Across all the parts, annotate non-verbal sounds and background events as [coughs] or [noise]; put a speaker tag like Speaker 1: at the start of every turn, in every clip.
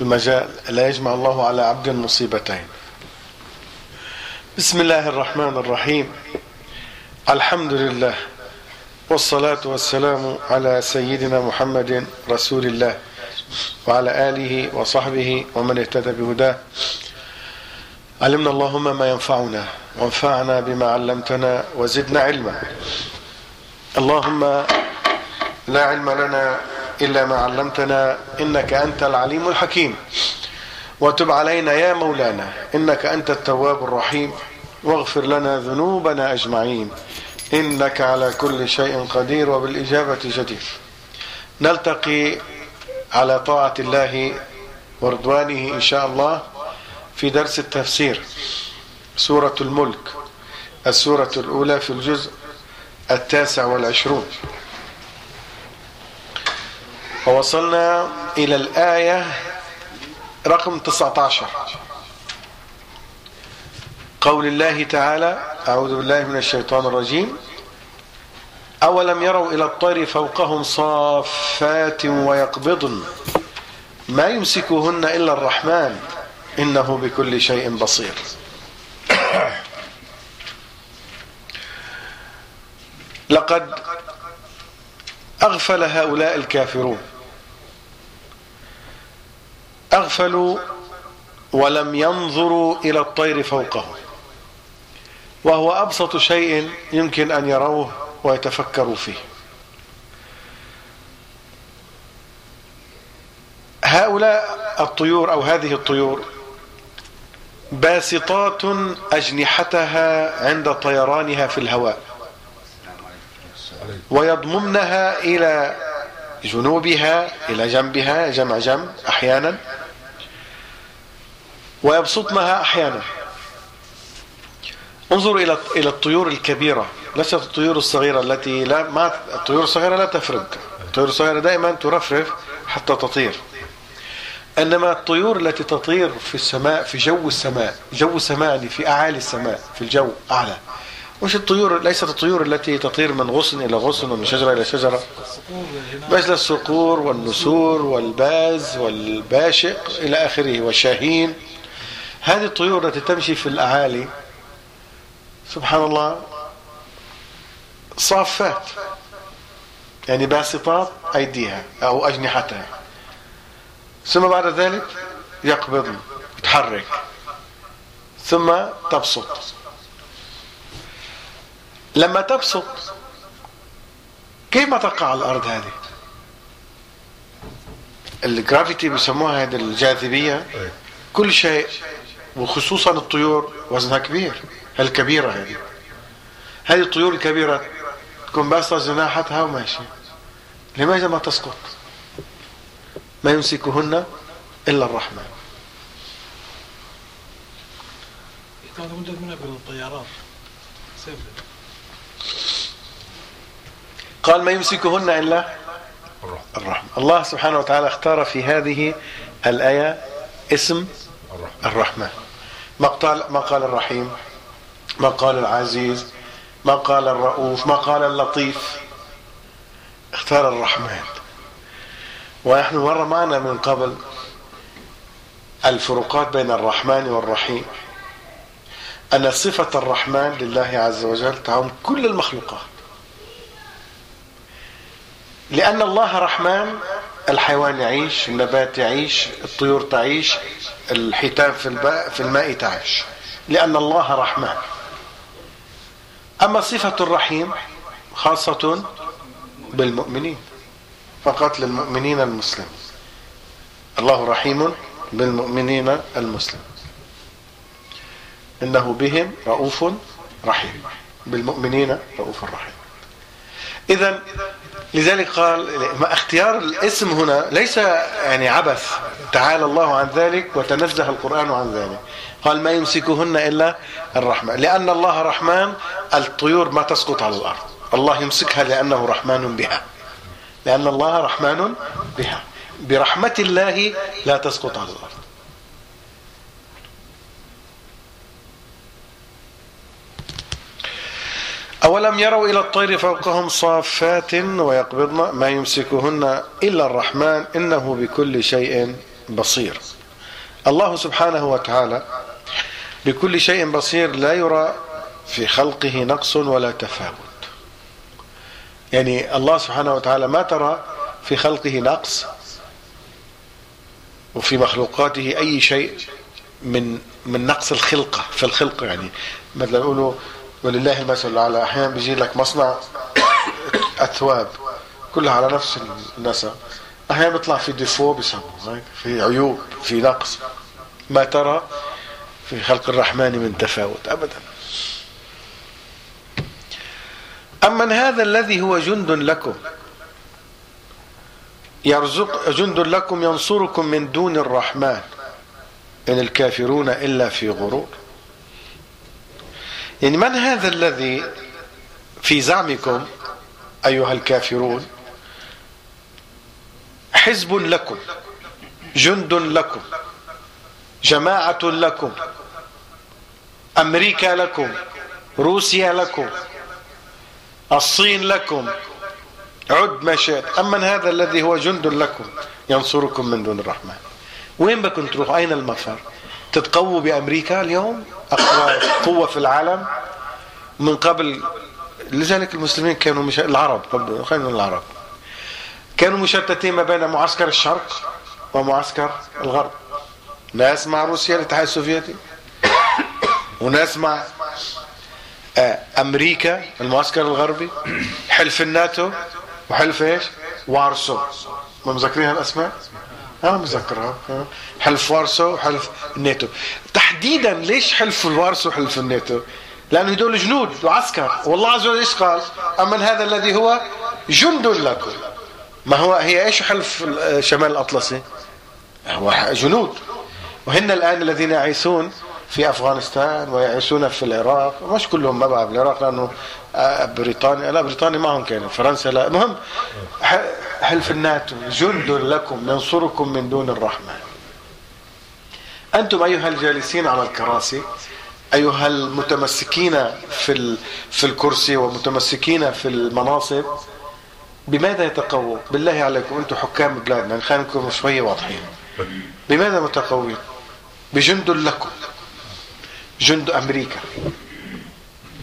Speaker 1: المجال لا يجمع الله على عبد مصيبتين بسم الله الرحمن الرحيم. الحمد لله والصلاة والسلام على سيدنا محمد رسول الله وعلى آله وصحبه ومن اهتدى بهداه. علمنا اللهم ما ينفعنا وانفعنا بما علمتنا وزدنا علما. اللهم لا علم لنا إلا ما علمتنا إنك أنت العليم الحكيم. وتب علينا يا مولانا إنك أنت التواب الرحيم. واغفر لنا ذنوبنا أجمعين. إنك على كل شيء قدير وبالإجابة جدير. نلتقي على طاعة الله ورضوانه إن شاء الله في درس التفسير. سورة الملك السورة الأولى في الجزء التاسع والعشرون. ووصلنا إلى الآية رقم 19 قول الله تعالى أعوذ بالله من الشيطان الرجيم. أولم يروا إلى الطير فوقهم صافات ويقبضن ما يمسكهن إلا الرحمن إنه بكل شيء بصير. لقد أغفل هؤلاء الكافرون. أغفلوا ولم ينظروا إلى الطير فوقهم. وهو أبسط شيء يمكن أن يروه ويتفكروا فيه. هؤلاء الطيور أو هذه الطيور باسطات أجنحتها عند طيرانها في الهواء ويضممنها إلى جنوبها إلى جنبها جمع جنب أحيانا ويبسطنها أحيانا. انظروا إلى إلى الطيور الكبيرة. ليست الطيور الصغيرة التي لا ما الطيور الصغيرة لا تفرد الطيور الصغيرة دائما ترفرف حتى تطير. إنما الطيور التي تطير في السماء في جو السماء جو السماء يعني في أعالي السماء في الجو أعلى. مش الطيور ليست الطيور التي تطير من غصن إلى غصن ومن شجرة إلى شجرة؟ مثل الصقور والنسور والباز والباشق إلى آخره والشاهين. هذه الطيور التي تمشي في الأعالي سبحان الله صافات يعني باسطات أيديها أو أجنحتها. ثم بعد ذلك يقبض يتحرك ثم تبسط. لما تبسط كيف تقع على الأرض هذه؟ الجرافيتي بيسموها هذه الجاذبية كل شيء وخصوصا الطيور وزنها كبير الكبيره هذه. هذه الطيور الكبيرة تكون باسطه جناحتها وماشيه لماذا ما تسقط؟ ما يمسكهن إلا الرحمن قال ما يمسكهن إلا الرحمن الله سبحانه وتعالى اختار في هذه الآية اسم الرحمن ما قال ما قال الرحيم ما قال العزيز ما قال الرؤوف ما قال اللطيف. اختار الرحمن. ونحن مر معنا من قبل الفروقات بين الرحمن والرحيم. أن صفة الرحمن لله عز وجل تعم كل المخلوقات. لأن الله رحمن الحيوان يعيش النبات يعيش الطيور تعيش الحيتان في الماء, في الماء تعيش. لأن الله رحمن. أما صفة الرحيم خاصة بالمؤمنين فقط للمؤمنين المسلمين الله رحيم بالمؤمنين المسلم. إنه بهم رؤوف رحيم. بالمؤمنين رؤوف رحيم. إذا لذلك قال اختيار الاسم هنا ليس يعني عبث تعالى الله عن ذلك وتنزه القرآن عن ذلك. قال ما يمسكهن إلا الرحمن. لأن الله رحمن الطيور ما تسقط على الأرض. الله يمسكها لأنه رحمن بها. لأن الله رحمن بها. برحمة الله لا تسقط على الأرض. أولم يروا إلى الطير فوقهم صافات ويقبضن ما يمسكهن إلا الرحمن إنه بكل شيء بصير. الله سبحانه وتعالى بكل شيء بصير لا يرى في خلقه نقص ولا تفاوت. يعني الله سبحانه وتعالى ما ترى في خلقه نقص وفي مخلوقاته أي شيء من من نقص الخلقة. في الخلقة يعني مثلا يقولوا ولله المثل الأعلى. أحيانا بيجي لك مصنع أثواب كلها على نفس النسق أحيانا بيطلع في ديفو بيسموه في عيوب في نقص. ما ترى في خلق الرحمن من تفاوت أبدا. أمن هذا الذي هو جند لكم يرزق جند لكم ينصركم من دون الرحمن. إن الكافرون إلا في غرور. يعني من هذا الذي في زعمكم أيها الكافرون؟ حزب لكم جند لكم جماعة لكم أمريكا لكم روسيا لكم الصين لكم عد ما شئت. أمن هذا الذي هو جند لكم؟ ينصركم من دون الرحمن. وين بدكم تروحوا؟ أين المفر؟ تتقووا بأمريكا اليوم؟ أقوى قوة في العالم؟ من قبل لذلك المسلمين كانوا مش... العرب خلينا نقول العرب. كانوا مشتتين ما بين معسكر الشرق ومعسكر الغرب. ناس مع روسيا الاتحاد السوفيتي. وناس مع آه، أمريكا المعسكر الغربي. حلف الناتو. وحلف إيش؟ وارسو. ما مذكرين هالأسماء؟ أنا مذكرها. حلف وارسو وحلف الناتو. تحديدا ليش حلف الوارسو وحلف الناتو؟ لأنه هدول جنود وعسكر. والله عز وجل إيش قال؟ اما هذا الذي هو جند لكم. ما هو هي إيش حلف شمال الأطلسي؟ هو جنود. وهن الآن الذين يعيثون في أفغانستان ويعيشون في العراق. مش كلهم ما بعرف العراق لأنه آه، بريطانيا. لا بريطانيا معهم كانت فرنسا لا. المهم حلف الناتو جند لكم ينصركم من دون الرحمن؟ أنتم أيها الجالسين على الكراسي أيها المتمسكين في في الكرسي ومتمسكين في المناصب بماذا يتقووا بالله عليكم أنتم حكام بلادنا خلينا نكون شوية واضحين. بماذا متقوين؟ بجند لكم. جند أمريكا.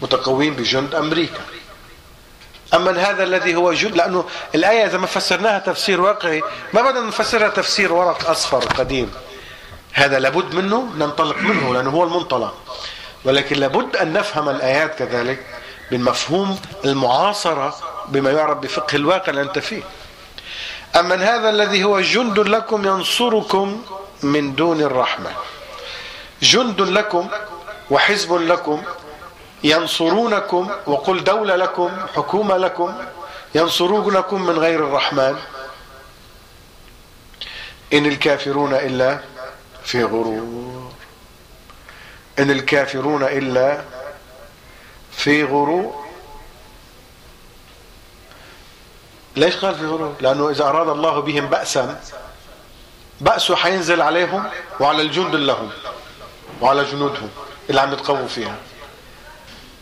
Speaker 1: متقوين بجند أمريكا. أما هذا الذي هو جند لأنه الآية إذا ما فسرناها تفسير واقعي ما بدنا نفسرها تفسير ورق أصفر قديم. هذا لابد منه ننطلق منه لأنه هو المنطلق. ولكن لابد أن نفهم الآيات كذلك بالمفهوم المعاصرة بما يعرف بفقه الواقع اللي أنت فيه. أما هذا الذي هو جند لكم ينصركم من دون الرحمة. جند لكم وحزب لكم ينصرونكم وقل دولة لكم حكومة لكم ينصرونكم من غير الرحمن. إن الكافرون إلا في غرور. إن الكافرون إلا في غرور. ليش قال في غرور؟ لأنه إذا أراد الله بهم بأسا بأسه حينزل عليهم وعلى الجند لهم وعلى جنودهم اللي عم يتقووا فيها.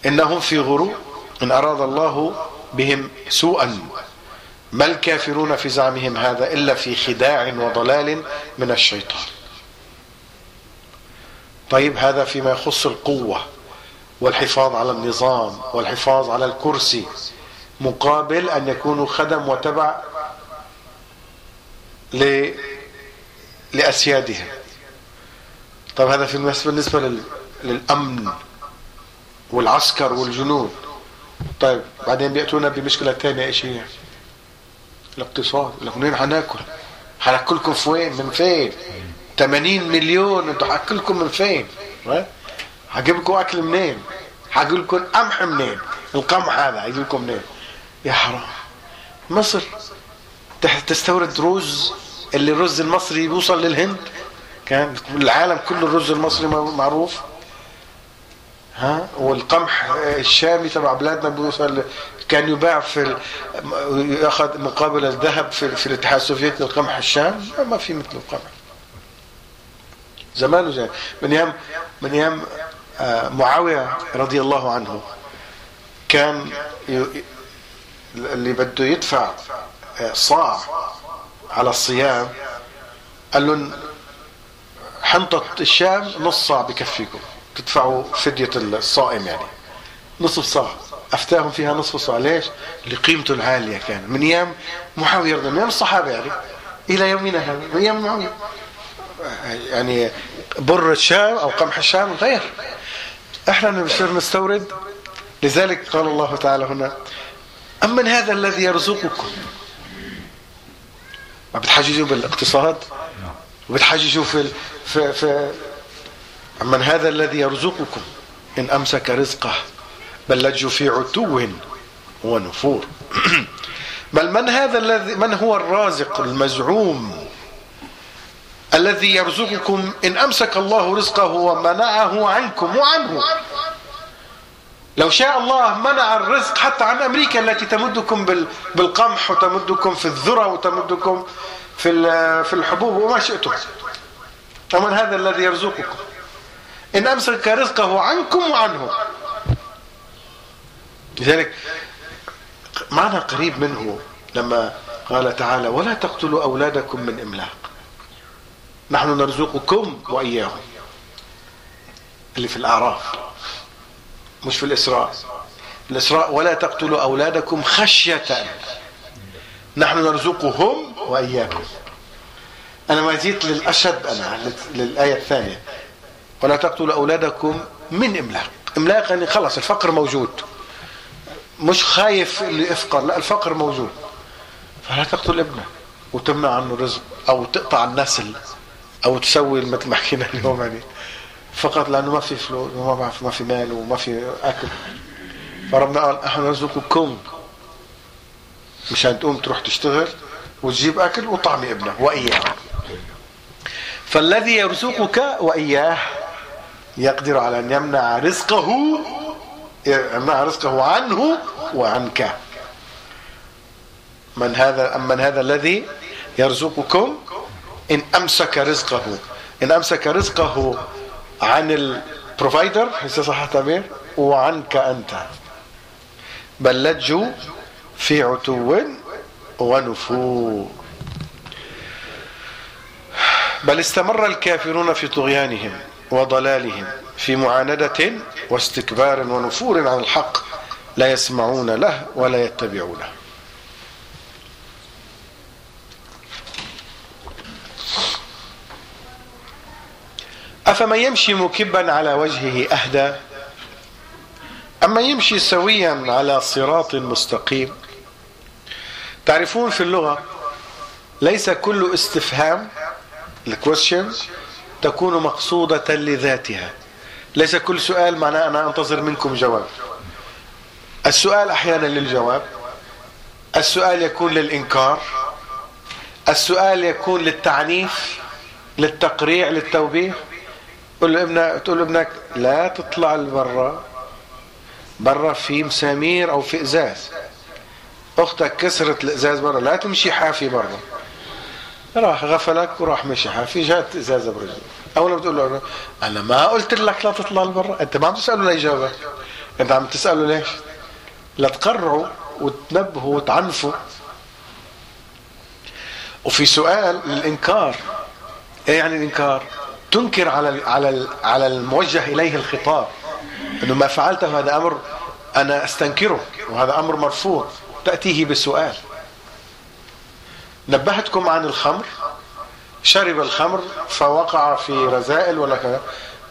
Speaker 1: إنهم في غرور إن أراد الله بهم سوءا. ما الكافرون في زعمهم هذا إلا في خداع وضلال من الشيطان. طيب هذا فيما يخص القوة والحفاظ على النظام والحفاظ على الكرسي مقابل أن يكونوا خدم وتبع لأسيادهم. طيب هذا في بالنسبة للأمن. والعسكر والجنود. طيب بعدين بيأتونا بمشكلة ثانية إيش هي؟ الاقتصاد. لك منين حناكل حناكلكم في وين من فين؟ 80 مليون أنتوا حاكلكم من فين؟ حجيب لكم أكل منين؟ حجيب لكم قمح منين؟ القمح هذا هيجي لكم منين؟ يا حرام. مصر. تستورد رز اللي الرز المصري بيوصل للهند. كان العالم كله الرز المصري معروف. ها؟ والقمح الشامي تبع بلادنا بيوصل كان يباع في ياخذ مقابل الذهب في, في الاتحاد السوفيتي القمح الشام. ما في مثله القمح زمان وزمان من أيام من أيام آه، معاوية رضي الله عنه كان اللي بده يدفع آه، صاع على الصيام قال له حنطة الشام نص صاع بكفيكم. تدفعوا فدية الصائم يعني. نصف صاع. أفتاهم فيها نصف صاع. ليش؟ لقيمته العالية كان. من أيام معاوية من أيام الصحابة يعني. إلى يومنا هذا من أيام معاوية يعني بر الشام أو قمح الشام غير. إحنا بنصير نستورد. لذلك قال الله تعالى هنا أمن هذا الذي يرزقكم. ما بتحججوا بالاقتصاد؟ وبتحججوا في في في أمن هذا الذي يرزقكم إن أمسك رزقه بل لجوا في عتو ونفور. [clears throat] بل من هذا الذي من هو الرازق المزعوم الذي يرزقكم إن أمسك الله رزقه ومنعه عنكم وعنه؟ لو شاء الله منع الرزق حتى عن أمريكا التي تمدكم بالقمح وتمدكم في الذرة وتمدكم في في الحبوب وما شئتم. ومن هذا الذي يرزقكم. إن أمسك رزقه عنكم وعنه لذلك معنى قريب منه لما قال تعالى ولا تقتلوا أولادكم من إملاق. نحن نرزقكم وإياهم. اللي في الأعراف مش في الإسراء. الإسراء ولا تقتلوا أولادكم خشية. نحن نرزقهم وإياكم. أنا ما جيت للأشد أنا للآية الثانية. ولا تقتلوا أولادكم من إملاق. إملاق يعني خلاص الفقر موجود. مش خايف اللي يفقر لا الفقر موجود. فلا تقتل ابنك وتمنع عنه رزق أو تقطع النسل أو تسوي مثل ما حكينا اليوم يعني. فقط لأنه ما في فلوس وما ما في مال وما في أكل. فربنا قال إحنا نرزقكم. مشان تقوم تروح تشتغل وتجيب أكل وطعمي ابنك وإياه. فالذي يرزقك وإياه يقدر على أن يمنع رزقه يمنع رزقه عنه وعنك. من هذا من هذا الذي يرزقكم؟ إن أمسك رزقه. إن أمسك رزقه عن البروفايدر صح التعبير؟ وعنك أنت. بل لجوا في عتو ونفور بل استمر الكافرون في طغيانهم. وضلالهم في معاندة واستكبار ونفور عن الحق لا يسمعون له ولا يتبعونه. أفمن يمشي مكبا على وجهه أهدى؟ أما يمشي سويا على صراط مستقيم؟ تعرفون في اللغة ليس كل استفهام الكويشن تكون مقصودة لذاتها. ليس كل سؤال معناه أنا أنتظر منكم جواب. السؤال أحيانا للجواب. السؤال يكون للإنكار. السؤال يكون للتعنيف للتقريع للتوبيخ. تقول له ابنك تقول له ابنك لا تطلع لبرا. برا في مسامير أو في إزاز. أختك كسرت الإزاز برا لا تمشي حافي برا. راح غفلك وراح مشي حافي جات إزازة برجله أول ما بتقول له أنا ما قلت لك لا تطلع لبرا. أنت ما عم تسأله ليجاوبك أنت عم تسأله ليش؟ لتقرعوا وتنبهوا وتعنفوا. وفي سؤال للانكار إيه يعني الإنكار؟ تنكر على على على الموجه إليه الخطاب. إنه ما فعلته هذا أمر أنا أستنكره وهذا أمر مرفوض تأتيه بسؤال. نبهتكم عن الخمر؟ شرب الخمر فوقع في رذائل ولا كذا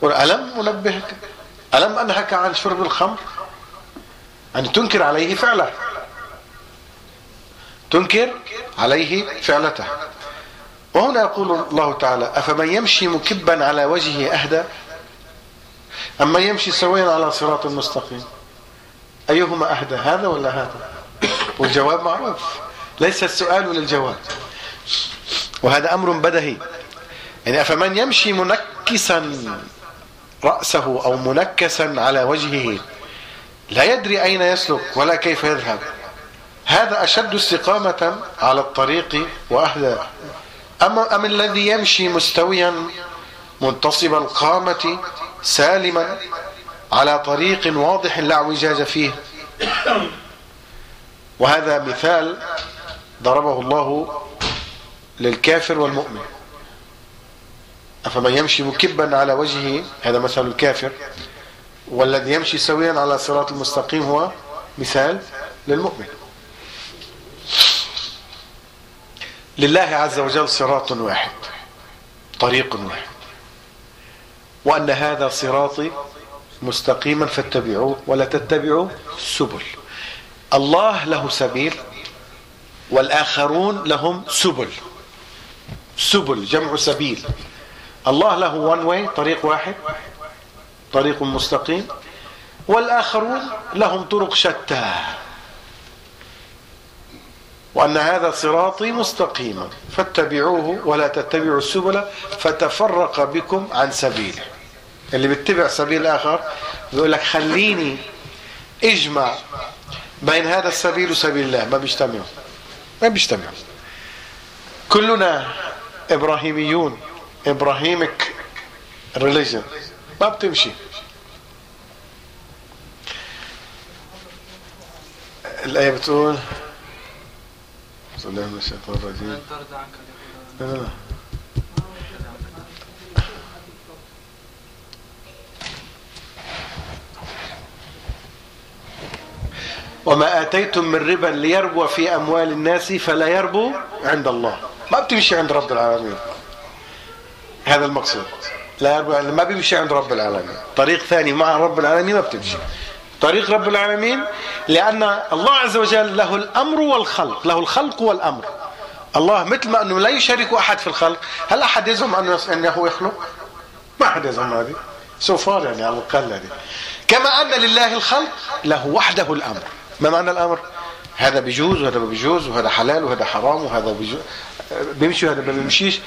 Speaker 1: ألم أنبهك؟ ألم أنهك عن شرب الخمر؟ يعني تنكر عليه فعله. تنكر عليه فعلته. وهنا يقول الله تعالى أفمن يمشي مكبا على وجهه أهدى؟ أما يمشي سويا على صراط مستقيم؟ أيهما أهدى هذا ولا هذا؟ والجواب معروف. ليس السؤال للجواب. وهذا أمر بدهي. يعني أفمن يمشي منكسا رأسه أو منكسا على وجهه لا يدري أين يسلك ولا كيف يذهب. هذا أشد استقامة على الطريق وأهدى. أما أم الذي يمشي مستويا منتصب القامة سالما على طريق واضح لا اعوجاج فيه؟ وهذا مثال ضربه الله للكافر والمؤمن. أفمن يمشي مكبا على وجهه هذا مثل الكافر والذي يمشي سويا على صراط المستقيم هو مثال للمؤمن. لله عز وجل صراط واحد طريق واحد وأن هذا صراطي مستقيما فاتبعوه ولا تتبعوا السبل. الله له سبيل والآخرون لهم سبل. سبل جمع سبيل. الله له وان واي طريق واحد طريق مستقيم. والآخرون لهم طرق شتى. وأن هذا صراطي مستقيما فاتبعوه ولا تتبعوا السبل فتفرق بكم عن سبيله. اللي بيتبع سبيل آخر بيقول لك خليني أجمع بين هذا السبيل وسبيل الله. ما بيجتمعوا. ما بيجتمعوا كلنا إبراهيميون إبراهيمك ريليجن ما بتمشي. الآية بتقول صلى الله عليه الرجيم لا لا وما آتيتم من ربا ليربو في أموال الناس فلا يربو عند الله. ما بتمشي عند رب العالمين. هذا المقصود. لا يربو ما بيمشي عند رب العالمين. طريق ثاني مع رب العالمين ما بتمشي. طريق رب العالمين لأن الله عز وجل له الأمر والخلق. له الخلق والأمر. الله مثل ما أنه لا يشارك أحد في الخلق. هل أحد يزعم أنه يخلق؟ ما أحد يزعم هذه. سوفار يعني على الأقل هذه. كما أن لله الخلق له وحده الأمر. ما معنى الأمر؟ هذا بيجوز وهذا ما بيجوز وهذا حلال وهذا حرام وهذا بيمشي وهذا ما بيمشيش.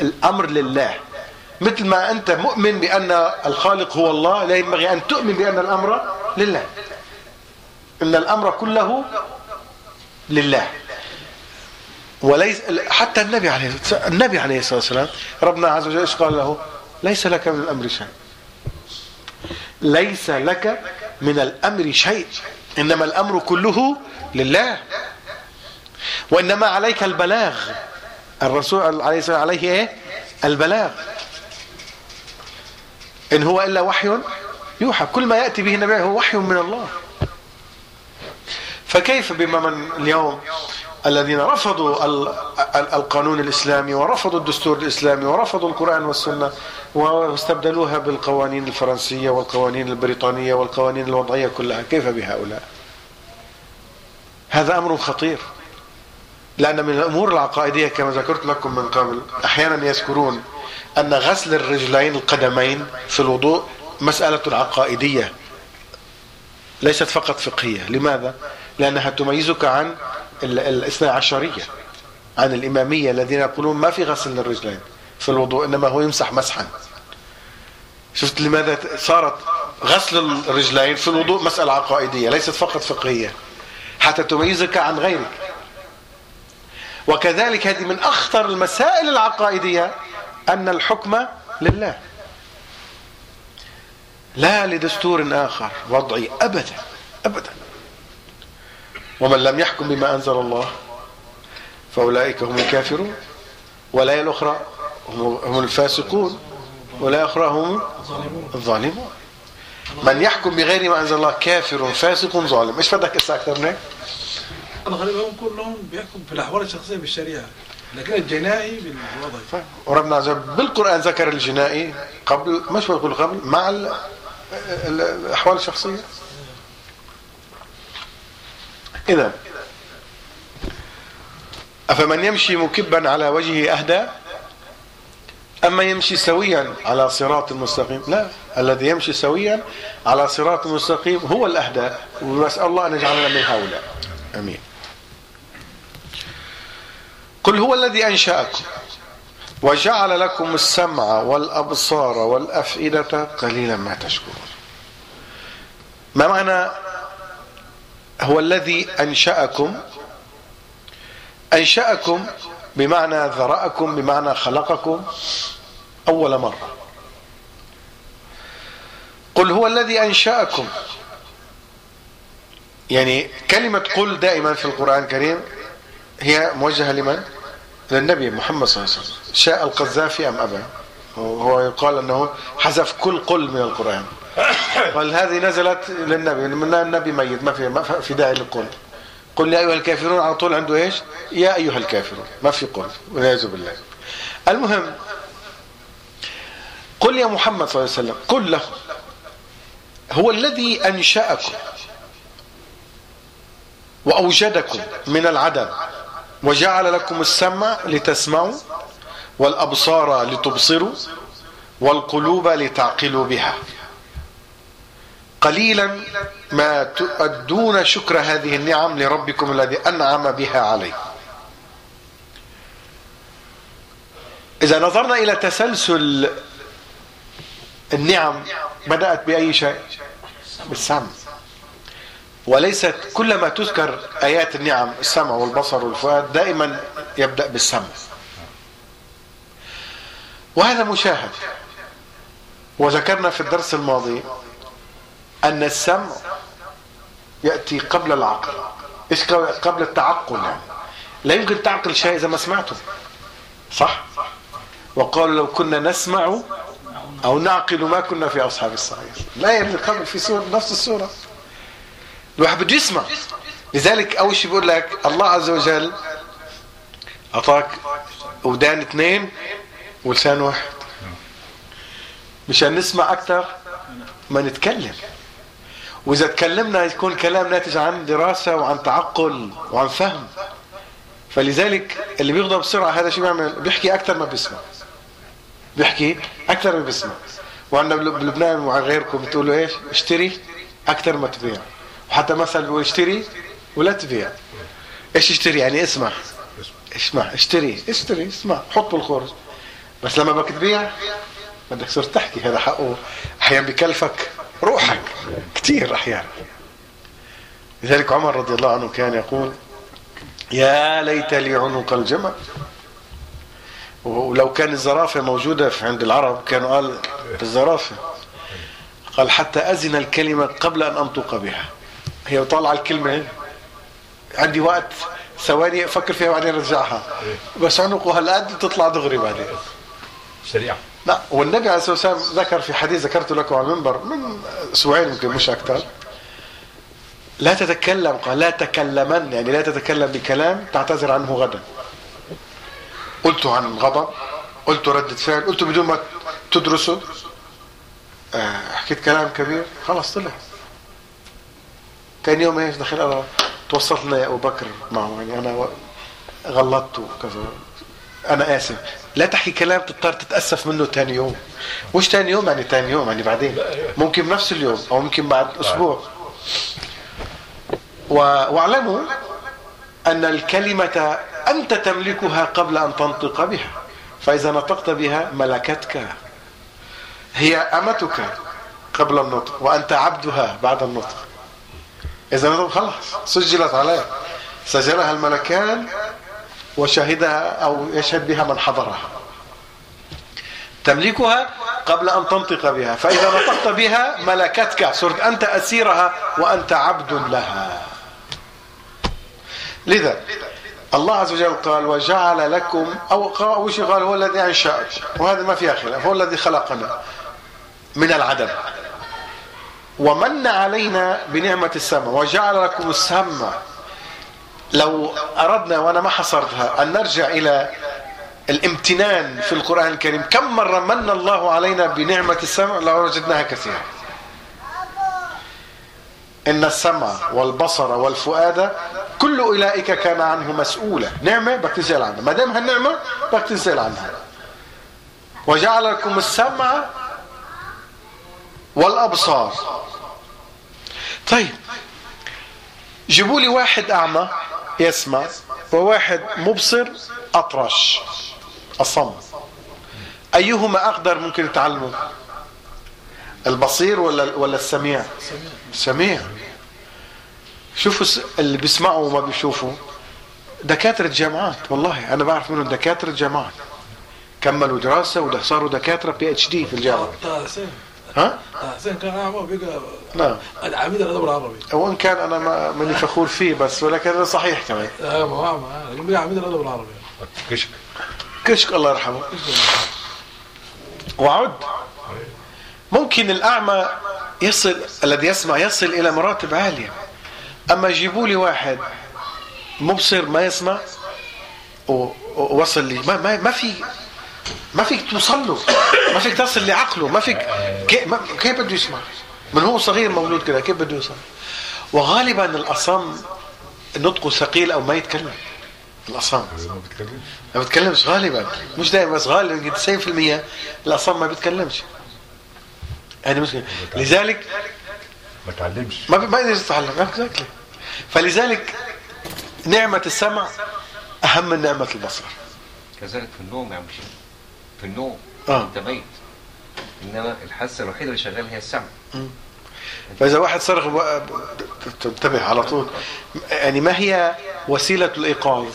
Speaker 1: الأمر لله. مثل ما أنت مؤمن بأن الخالق هو الله لا ينبغي أن تؤمن بأن الأمر لله. إن الأمر كله لله. وليس حتى النبي عليه النبي عليه الصلاة والسلام ربنا عز وجل قال له؟ ليس لك من الأمر شيء. ليس لك من الأمر شيء. إنما الأمر كله لله. وإنما عليك البلاغ. الرسول عليه الصلاة عليه إيه؟ البلاغ. إن هو إلا وحي يوحى. كل ما يأتي به النبي هو وحي من الله. فكيف بما من اليوم؟ الذين رفضوا القانون الإسلامي ورفضوا الدستور الإسلامي ورفضوا القرآن والسنة واستبدلوها بالقوانين الفرنسية والقوانين البريطانية والقوانين الوضعية كلها. كيف بهؤلاء؟ هذا أمر خطير. لأن من الأمور العقائدية كما ذكرت لكم من قبل أحيانا يذكرون أن غسل الرجلين القدمين في الوضوء مسألة عقائدية ليست فقط فقهية. لماذا؟ لأنها تميزك عن الاثنى عشرية عن الإمامية الذين يقولون ما في غسل للرجلين في الوضوء إنما هو يمسح مسحا. شفت لماذا صارت غسل الرجلين في الوضوء مسألة عقائدية ليست فقط فقهية. حتى تميزك عن غيرك. وكذلك هذه من أخطر المسائل العقائدية أن الحكم لله. لا لدستور آخر وضعي أبدا أبدا. ومن لم يحكم بما أنزل الله فأولئك هم الكافرون. والآية الأخرى هم الفاسقون والآية الأخرى هم الظالمون. من يحكم بغير ما أنزل الله كافر فاسق ظالم. إيش بدك اسا أكثر من هيك؟
Speaker 2: الغالب هم كلهم بيحكم في الأحوال الشخصية بالشريعة لكن الجنائي بالوضع.
Speaker 1: وربنا عز وجل بالقرآن ذكر الجنائي قبل مش بقول قبل مع الأحوال الشخصية. إذا أفمن يمشي مكبا على وجهه أهدى؟ أما يمشي سويا على صراط مستقيم؟ لا الذي يمشي سويا على صراط مستقيم هو الأهدى. ونسأل الله أن يجعلنا من هؤلاء. أمين. قل هو الذي أنشأكم وجعل لكم السمع والأبصار والأفئدة قليلا ما تشكرون. ما معنى هو الذي أنشأكم أنشأكم بمعنى ذرأكم بمعنى خلقكم أول مرة. قل هو الذي أنشأكم. يعني كلمة قل دائما في القرآن الكريم هي موجهة لمن؟ للنبي محمد صلى الله عليه وسلم. شاء القذافي أم أبى؟ هو يقال أنه حذف كل قل من القرآن. قال هذه نزلت للنبي من النبي ميت ما في ما في داعي للقل قل يا أيها الكافرون على طول عنده إيش؟ يا أيها الكافرون ما في قل والعياذ بالله. المهم قل يا محمد صلى الله عليه وسلم قل له هو الذي أنشأكم وأوجدكم من العدم وجعل لكم السمع لتسمعوا والأبصار لتبصروا والقلوب لتعقلوا بها. قليلا ما تؤدون شكر هذه النعم لربكم الذي أنعم بها عليكم إذا نظرنا إلى تسلسل النعم بدأت بأي شيء؟ بالسمع. وليست كلما تذكر آيات النعم السمع والبصر والفؤاد دائما يبدأ بالسمع. وهذا مشاهد. وذكرنا في الدرس الماضي أن السمع يأتي قبل العقل. إيش قبل التعقل يعني. لا يمكن تعقل شيء إذا ما سمعته. صح؟ وقالوا لو كنا نسمع أو نعقل ما كنا في أصحاب السعير لا يعني قبل في سورة نفس السورة. الواحد بده يسمع. لذلك أول شيء بيقول لك الله عز وجل أعطاك ودان اثنين ولسان واحد. مشان نسمع أكثر ما نتكلم. وإذا تكلمنا يكون كلام ناتج عن دراسة وعن تعقل وعن فهم. فلذلك اللي بيغضب بسرعة هذا شو بيعمل؟ بيحكي أكثر ما بيسمع. بيحكي أكثر ما بيسمع. وعندنا بلبنان وغيركم بتقولوا إيش؟ اشتري أكثر ما تبيع. وحتى مثلا بيقول اشتري ولا تبيع. إيش اشتري؟ يعني اسمع. اسمع اشتري اشتري اسمع. حط بالخرج بس لما بدك تبيع بدك تصير تحكي هذا حقه. أحيانا بكلفك. روحك كثير أحيانا. لذلك عمر رضي الله عنه كان يقول يا ليت لي عنق الجمل. ولو كان الزرافة موجودة عند العرب كانوا قال الزرافة قال حتى أزن الكلمة قبل أن أنطق بها. هي طالعة الكلمة عندي وقت ثواني أفكر فيها وبعدين أرجعها. بس عنقه هالقد تطلع دغري بعدين.
Speaker 3: سريع
Speaker 1: لا والنبي عليه الصلاة والسلام ذكر في حديث ذكرته لكم على المنبر من أسبوعين يمكن مش أكثر. لا تتكلم قال لا تكلمن يعني لا تتكلم بكلام تعتذر عنه غدا. قلت عن غضب قلت ردة فعل قلت بدون ما تدرسه. آه حكيت كلام كبير خلاص طلع. كان يوم إيش دخل؟ أنا توصلت لنا يا أبو بكر معه يعني أنا غلطت وكذا. أنا آسف. لا تحكي كلام تضطر تتأسف منه ثاني يوم. مش ثاني يوم يعني ثاني يوم يعني بعدين. ممكن بنفس اليوم أو ممكن بعد أسبوع. واعلموا أن الكلمة أنت تملكها قبل أن تنطق بها. فإذا نطقت بها ملكتك. هي أمتك قبل النطق وأنت عبدها بعد النطق. إذا نطق خلاص سجلت عليه سجلها الملكان وشهدها أو يشهد بها من حضرها. تملكها قبل أن تنطق بها. فإذا نطقت بها ملكتك. صرت أنت أسيرها وأنت عبد لها. لذا الله عز وجل قال وجعل لكم أو أول قال؟ هو الذي أنشأكم. وهذا ما فيها خلاف. هو الذي خلقنا من العدم. ومن علينا بنعمة السمع وجعل لكم السمع لو أردنا وأنا ما حصرتها أن نرجع إلى الامتنان في القرآن الكريم كم مرة من الله علينا بنعمة السمع؟ لو وجدناها كثيرا إن السمع والبصر والفؤاد كل أولئك كان عنه مسؤولا. نعمة بدك عنها. ما دام هالنعمة بدك عنها. وجعل لكم السمع والأبصار. طيب جيبوا لي واحد أعمى. يسمع وواحد مبصر أطرش أصم أيهما أقدر ممكن يتعلموا البصير ولا ولا السميع؟ سميع. شوفوا اللي بيسمعوا وما بيشوفوا. دكاترة جامعات والله أنا بعرف منهم دكاترة جامعات. كملوا دراسة وصاروا دكاترة بي اتش دي في الجامعة.
Speaker 2: ها؟ حسين كان اعمى وبقى
Speaker 1: نعم.
Speaker 2: عميد الادب العربي
Speaker 1: وإن كان أنا ما ماني فخور فيه بس ولكن هذا صحيح كمان.
Speaker 2: آه ما هو اعمى بقى عميد الادب العربي
Speaker 3: كشك.
Speaker 1: كشك الله يرحمه. وعد. ممكن الأعمى يصل الذي يسمع يصل إلى مراتب عالية. أما جيبوا لي واحد مبصر ما يسمع ووصل لي. ما, ما, ما في ما فيك توصل له ما فيك تصل لعقله. ما فيك كيف بده يسمع؟ من هو صغير مولود كده كيف بده يوصل وغالبا الأصم نطقه ثقيل أو ما يتكلم. الأصم. ما بيتكلمش. غالبا. مش دائما بس غالبا 90% الأصم ما بيتكلمش. هذه مشكلة لذلك
Speaker 3: ما تعلمش.
Speaker 1: ما ما يقدر يتعلم. اكزاكتلي فلذلك نعمة السمع أهم من نعمة البصر.
Speaker 4: كذلك في النوم يا عم شيخ في النوم
Speaker 1: آه.
Speaker 4: أنت ميت. إنما الحاسة الوحيدة اللي شغالة هي السمع.
Speaker 1: فإذا واحد صرخ تنتبه على طول. يعني ما هي وسيلة الإيقاظ؟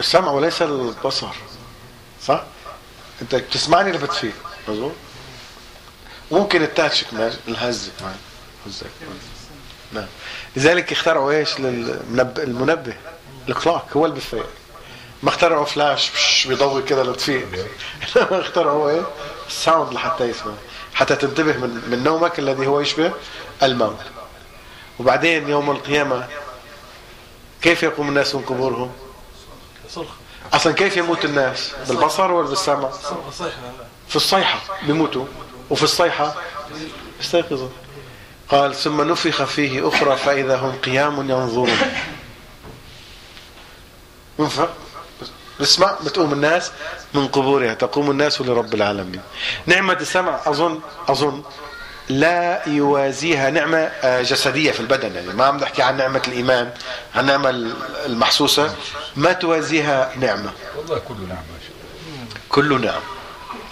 Speaker 1: السمع وليس البصر. صح؟ أنت بتسمعني اللي بتفيق مظبوط. ممكن التاتش كمان الهز كمان. هزك نعم. لذلك اخترعوا إيش؟ للمنبه المنبه. ال clock هو اللي بفيق ما اخترعوا فلاش بش بيضوي كده لتفيق [laughs] اخترعوا إيه؟ ال sound لحتى يسمع. حتى تنتبه من من نومك الذي هو يشبه الموت. وبعدين يوم القيامة كيف يقوم الناس من قبورهم؟ أصلا كيف يموت الناس؟ بالبصر ولا بالسمع؟ في الصيحة بيموتوا. وفي الصيحة يستيقظوا قال ثم نفخ فيه أخرى فإذا هم قيام ينظرون. بسمع بتقوم الناس من قبورها تقوم الناس لرب العالمين. نعمة السمع أظن أظن لا يوازيها نعمة آه، جسدية في البدن. يعني ما عم نحكي عن نعمة الإيمان عن نعمة المحسوسة. ما توازيها نعمة؟
Speaker 3: والله كله نعم ما شاء الله
Speaker 1: كل نعم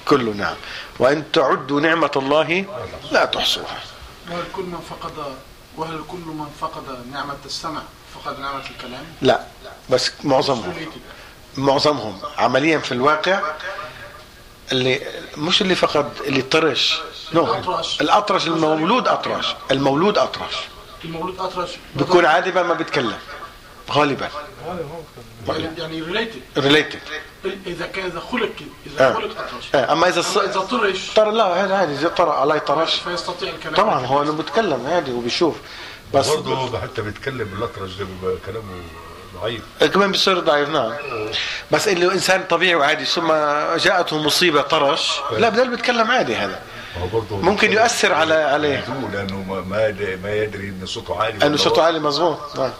Speaker 1: كل نعم. وإن تعدوا نعمة الله لا تحصوها.
Speaker 5: وهل كل من فقد وهل كل من فقد نعمة السمع فقد نعمة الكلام؟
Speaker 1: لا بس معظمهم معظمهم عمليا في الواقع اللي مش اللي فقد اللي طرش. نو
Speaker 5: الأطرش.
Speaker 1: الأطرش المولود أطرش. المولود أطرش.
Speaker 5: المولود أطرش.
Speaker 1: بيكون عادي ما بيتكلم. غالبا.
Speaker 5: يعني يعني related
Speaker 1: related
Speaker 5: إذا كان إذا خلق إذا
Speaker 1: آه.
Speaker 5: خلق أطرش. أما إذا إذا طرش.
Speaker 1: طر لا هذا عادي. زي طرى علي طرش
Speaker 5: فيستطيع الكلام.
Speaker 1: طبعا هو إنه بيتكلم عادي وبيشوف. بس
Speaker 3: برضه حتى بيتكلم بالاطرش ده كلامه ضعيف.
Speaker 1: كمان بيصير ضعيف نعم. بس اللي إنسان طبيعي وعادي ثم جاءته مصيبة طرش. لا بدل بيتكلم عادي هذا. ممكن يؤثر على عليه.
Speaker 3: لأنه ما ما يدري إن صوته عالي
Speaker 1: انه صوته عالي مظبوط. نعم.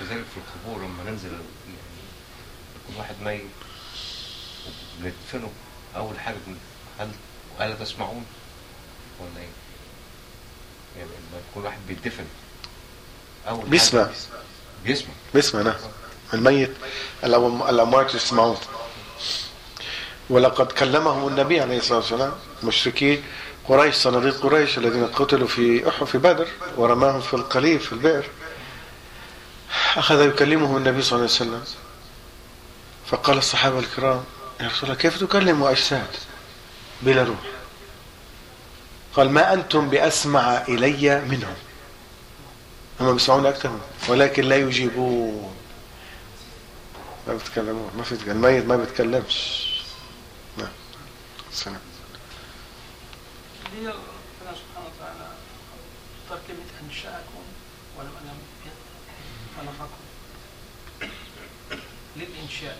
Speaker 4: كذلك في القبور لما ننزل يعني يكون واحد ميت وبندفنه أول حاجة هل الا تسمعون؟ ولا إيه؟ يعني لما يكون واحد بيدفن أول
Speaker 1: بيسمع.
Speaker 4: بيسمع.
Speaker 1: بيسمع نعم. الميت الأم- الأموات يسمعون. ولقد كلمهم النبي عليه الصلاة والسلام مشركي قريش صناديق قريش الذين قتلوا في أحد في بدر ورماهم في القليب في البئر. أخذ يكلمهم النبي صلى الله عليه وسلم. فقال الصحابة الكرام يا رسول الله كيف تكلم أجساد بلا روح؟ قال ما أنتم بأسمع إلي منهم. هم بيسمعون منهم، ولكن لا يجيبون. ما بيتكلمون ما في الميت ما بيتكلمش. نعم. سلام
Speaker 6: ليه ربنا سبحانه وتعالى اختار كلمة أنشأكم ولم ألم خلقكم ليه الإنشاء؟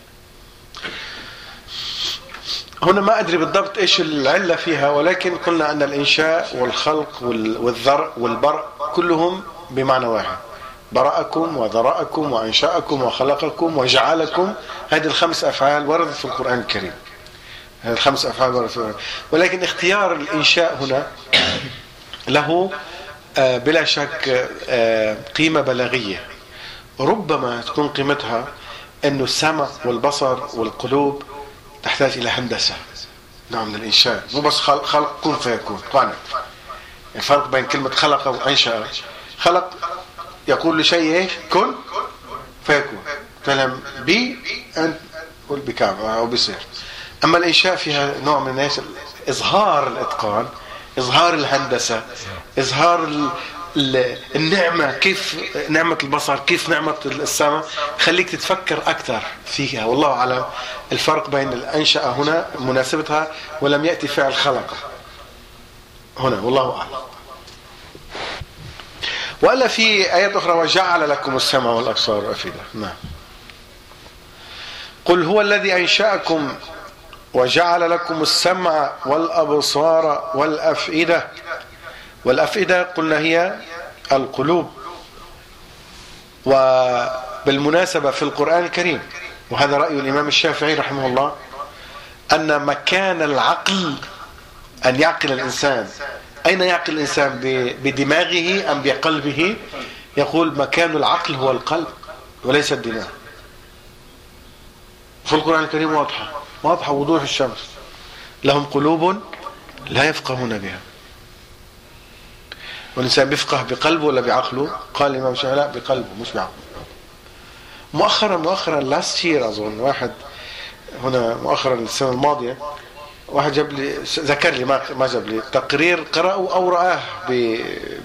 Speaker 1: هنا ما أدري بالضبط إيش العلة فيها ولكن قلنا أن الإنشاء والخلق وال- والذرء والبرء كلهم بمعنى واحد. برأكم وذرأكم وأنشأكم وخلقكم وجعلكم. هذه الخمس أفعال وردت في القرآن الكريم. هذه الخمس أفعال وردت في القرآن. ولكن اختيار الإنشاء هنا [clears throat] له آه، بلا شك آه، قيمة بلاغية. ربما تكون قيمتها أنه السمع والبصر والقلوب تحتاج إلى هندسة. نوع من الإنشاء. مو بس خلق, خلق كن فيكون. قانع الفرق بين كلمة خلق وأنشأ خلق يقول لشيء إيش؟ كن فيكون. كلام بي أنت قل بكام أو بيصير. أما الإنشاء فيها نوع من إيش؟ إظهار الإتقان إظهار الهندسة إظهار ال- ال- النعمة كيف نعمة البصر كيف نعمة السمع خليك تتفكر أكثر فيها. والله أعلم الفرق بين الأنشأ هنا مناسبتها ولم يأتي فعل خلقه. هنا والله أعلم. وإلا في آيات أخرى وجعل لكم السمع والأبصار والأفئدة نعم. قل هو الذي أنشأكم وجعل لكم السمع والأبصار والأفئدة. والأفئدة قلنا هي القلوب. وبالمناسبة في القرآن الكريم وهذا رأي الإمام الشافعي رحمه الله أن مكان العقل أن يعقل الإنسان. أين يعقل الإنسان؟ بدماغه أم بقلبه؟ يقول مكان العقل هو القلب وليس الدماغ. في القرآن الكريم واضحة واضحة وضوح الشمس. لهم قلوب لا يفقهون بها. والإنسان بيفقه بقلبه ولا بعقله؟ قال الإمام الشافعي لا بقلبه مش بعقله. مؤخرا مؤخرا لاست يير أظن واحد هنا مؤخرا السنة الماضية واحد جاب لي ذكر لي ما ما جاب لي تقرير قرأه أو رآه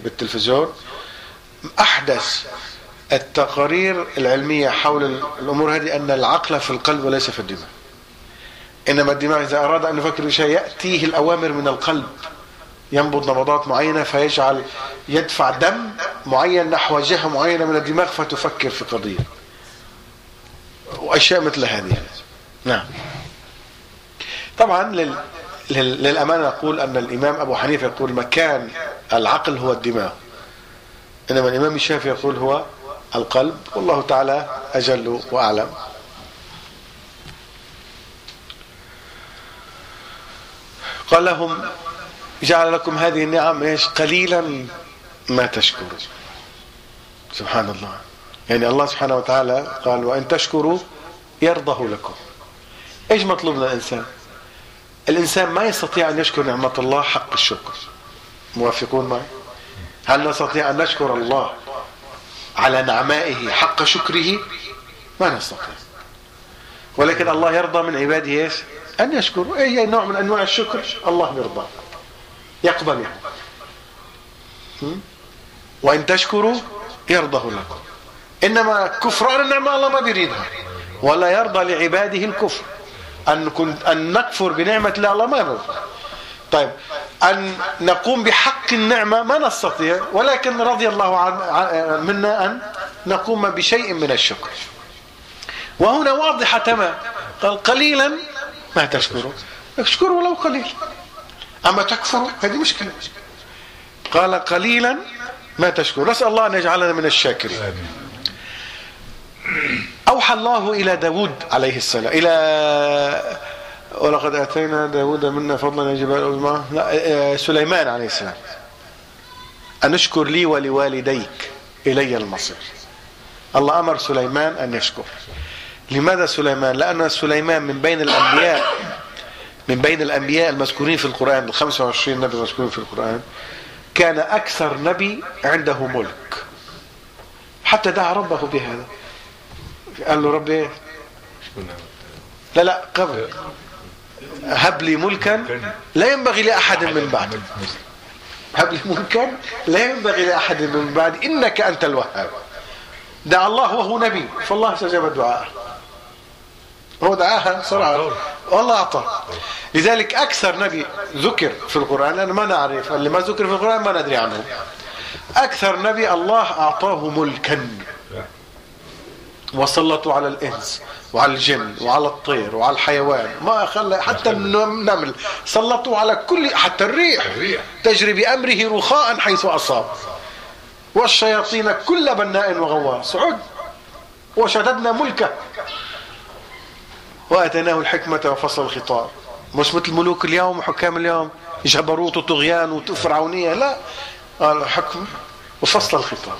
Speaker 1: بالتلفزيون. أحدث التقارير العلمية حول الأمور هذه أن العقل في القلب وليس في الدماغ. إنما الدماغ إذا أراد أن يفكر بشيء يأتيه الأوامر من القلب. ينبض نبضات معينة فيجعل يدفع دم معين نحو جهة معينة من الدماغ فتفكر في قضية. وأشياء مثل هذه. نعم. طبعا لل... لل... للأمانة نقول أن الإمام أبو حنيفة يقول مكان العقل هو الدماغ. إنما الإمام الشافعي يقول هو القلب. والله تعالى أجل وأعلم. قال لهم جعل لكم هذه النعم إيش؟ قليلا ما تشكرون. سبحان الله يعني الله سبحانه وتعالى قال وإن تشكروا يرضه لكم. إيش مطلوب من الإنسان؟ الإنسان ما يستطيع أن يشكر نعمة الله حق الشكر. موافقون معي؟ هل نستطيع أن نشكر الله على نعمائه حق شكره؟ ما نستطيع. ولكن الله يرضى من عباده إيش؟ أن يشكروا. اي نوع من أنواع الشكر؟ الله بيرضى يقبل يعني. م? وإن تشكروا يرضه لكم. إنما كفران النعمه الله ما بيريدها. ولا يرضى لعباده الكفر. أن كنت أن نكفر بنعمة الله الله ما يرضى. طيب أن نقوم بحق النعمة ما نستطيع ولكن رضي الله عن منا أن نقوم بشيء من الشكر. وهنا واضحة تمام قال قليلا ما تشكروا اشكروا ولو قليل. أما تكفروا هذه مشكلة. قال قليلا ما تشكروا نسأل الله أن يجعلنا من الشاكرين. أوحى الله إلى داود عليه السلام إلى ولقد آتينا داود منا فضلا يا جبال لا آه، سليمان عليه السلام. أن اشكر لي ولوالديك إلي المصير. الله أمر سليمان أن يشكر. لماذا سليمان؟ لأن سليمان من بين الأنبياء من بين الأنبياء المذكورين في القرآن ال 25 نبي المذكورين في القرآن كان أكثر نبي عنده ملك. حتى دعا ربه بهذا. قال له ربي إيه؟ لا لا قبل. هب لي ملكا لا ينبغي لأحد من بعد. هب لي ملكا لا ينبغي لأحد من بعد. إنك أنت الوهاب. دعا الله وهو نبي. فالله استجاب دعاءه. هو دعاها صراحة. والله أعطى لذلك أكثر نبي ذكر في القرآن أنا ما نعرف اللي ما ذكر في القرآن ما ندري عنه. أكثر نبي الله أعطاه ملكا. وسلطوا على الإنس وعلى الجن وعلى الطير وعلى الحيوان. ما خلى حتى النمل سلطوا على كل حتى الريح.
Speaker 3: الريح.
Speaker 1: تجري بأمره رخاء حيث أصاب. والشياطين كل بناء وغواص. عد. وشددنا ملكه. وآتيناه الحكمة وفصل الخطاب. مش مثل ملوك اليوم وحكام اليوم جبروت وطغيان وفرعونيه لا قال حكم وفصل الخطاب.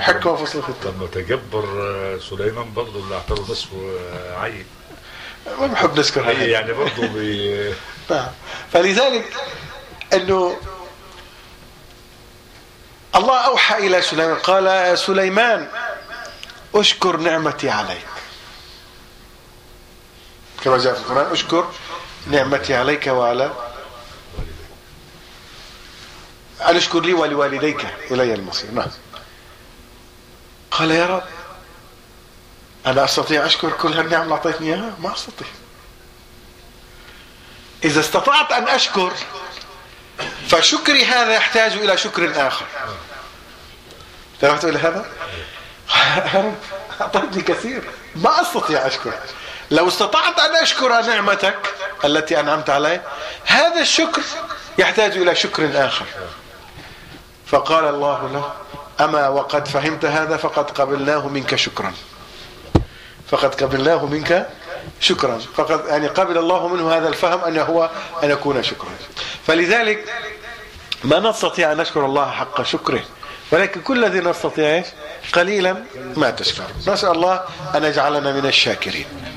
Speaker 1: حكمه وفصل الخطاب.
Speaker 3: لما تجبر سليمان برضه اللي اعتبره نصفه آه، عيل
Speaker 1: ما بحب نذكر هذا
Speaker 3: يعني برضه [laughs] بي...
Speaker 1: نعم. فلذلك إنه الله أوحى إلى سليمان قال يا سليمان أشكر نعمتي عليك. كما جاء في القران أشكر نعمتي عليك وعلى أن أشكر لي ولوالديك إلي المصير. نعم. قال يا رب أنا أستطيع أشكر كل هالنعم اللي أعطيتني إياها؟ ما أستطيع. إذا استطعت أن أشكر فشكري هذا يحتاج إلى شكر آخر. انتبهت إلى هذا؟ [laughs] أعطيتني كثير. ما أستطيع أشكر. لو استطعت أن أشكر نعمتك التي أنعمت علي هذا الشكر يحتاج إلى شكر آخر. فقال الله له أما وقد فهمت هذا فقد قبلناه منك شكرا. فقد قبلناه منك شكرا. فقد يعني قبل الله منه هذا الفهم أن هو أن يكون شكرا. فلذلك ما نستطيع أن نشكر الله حق شكره ولكن كل الذي نستطيع قليلا ما تشكر. نسأل الله أن يجعلنا من الشاكرين.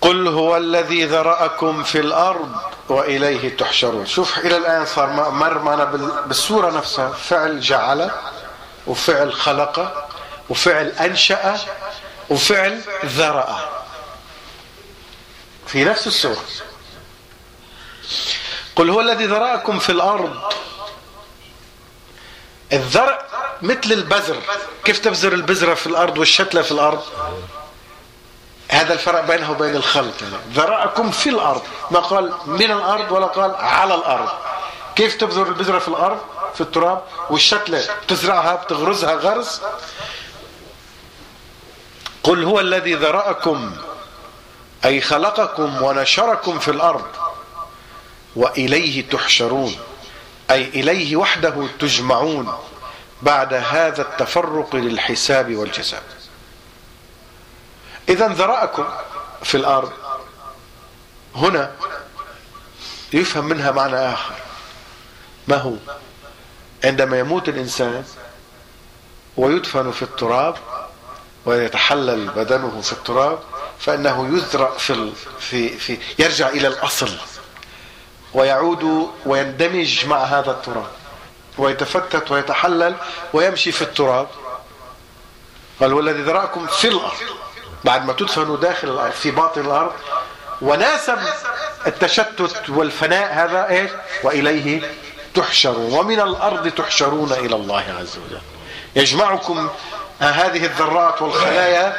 Speaker 1: قل هو الذي ذرأكم في الأرض وإليه تحشرون. شوف إلى الآن صار مر معنا بالسورة نفسها. فعل جعل وفعل خلق وفعل أنشأ وفعل ذرأ. في نفس السورة قل هو الذي ذرأكم في الأرض. الذرع مثل البذر. كيف تبذر البذرة في الأرض والشتلة في الأرض؟ هذا الفرق بينه وبين الخلق. ذرأكم في الأرض. ما قال من الأرض ولا قال على الأرض. كيف تبذر البذرة في الأرض؟ في التراب. والشتلة تزرعها بتغرزها غرز. قل هو الذي ذرأكم أي خلقكم ونشركم في الأرض. وإليه تحشرون. أي إليه وحده تجمعون. بعد هذا التفرق للحساب والجزاء. إذا ذرأكم في الأرض. هنا يفهم منها معنى آخر. ما هو؟ عندما يموت الإنسان ويدفن في التراب ويتحلل بدنه في التراب فإنه يزرع في في في يرجع إلى الأصل. ويعود ويندمج مع هذا التراب. ويتفتت ويتحلل ويمشي في التراب. قال والذي ذرأكم في الأرض. بعد ما تدفنوا داخل في باطن الأرض وناسب التشتت والفناء هذا إيش؟ وإليه تحشرون. ومن الأرض تحشرون إلى الله عز وجل. يجمعكم هذه الذرات والخلايا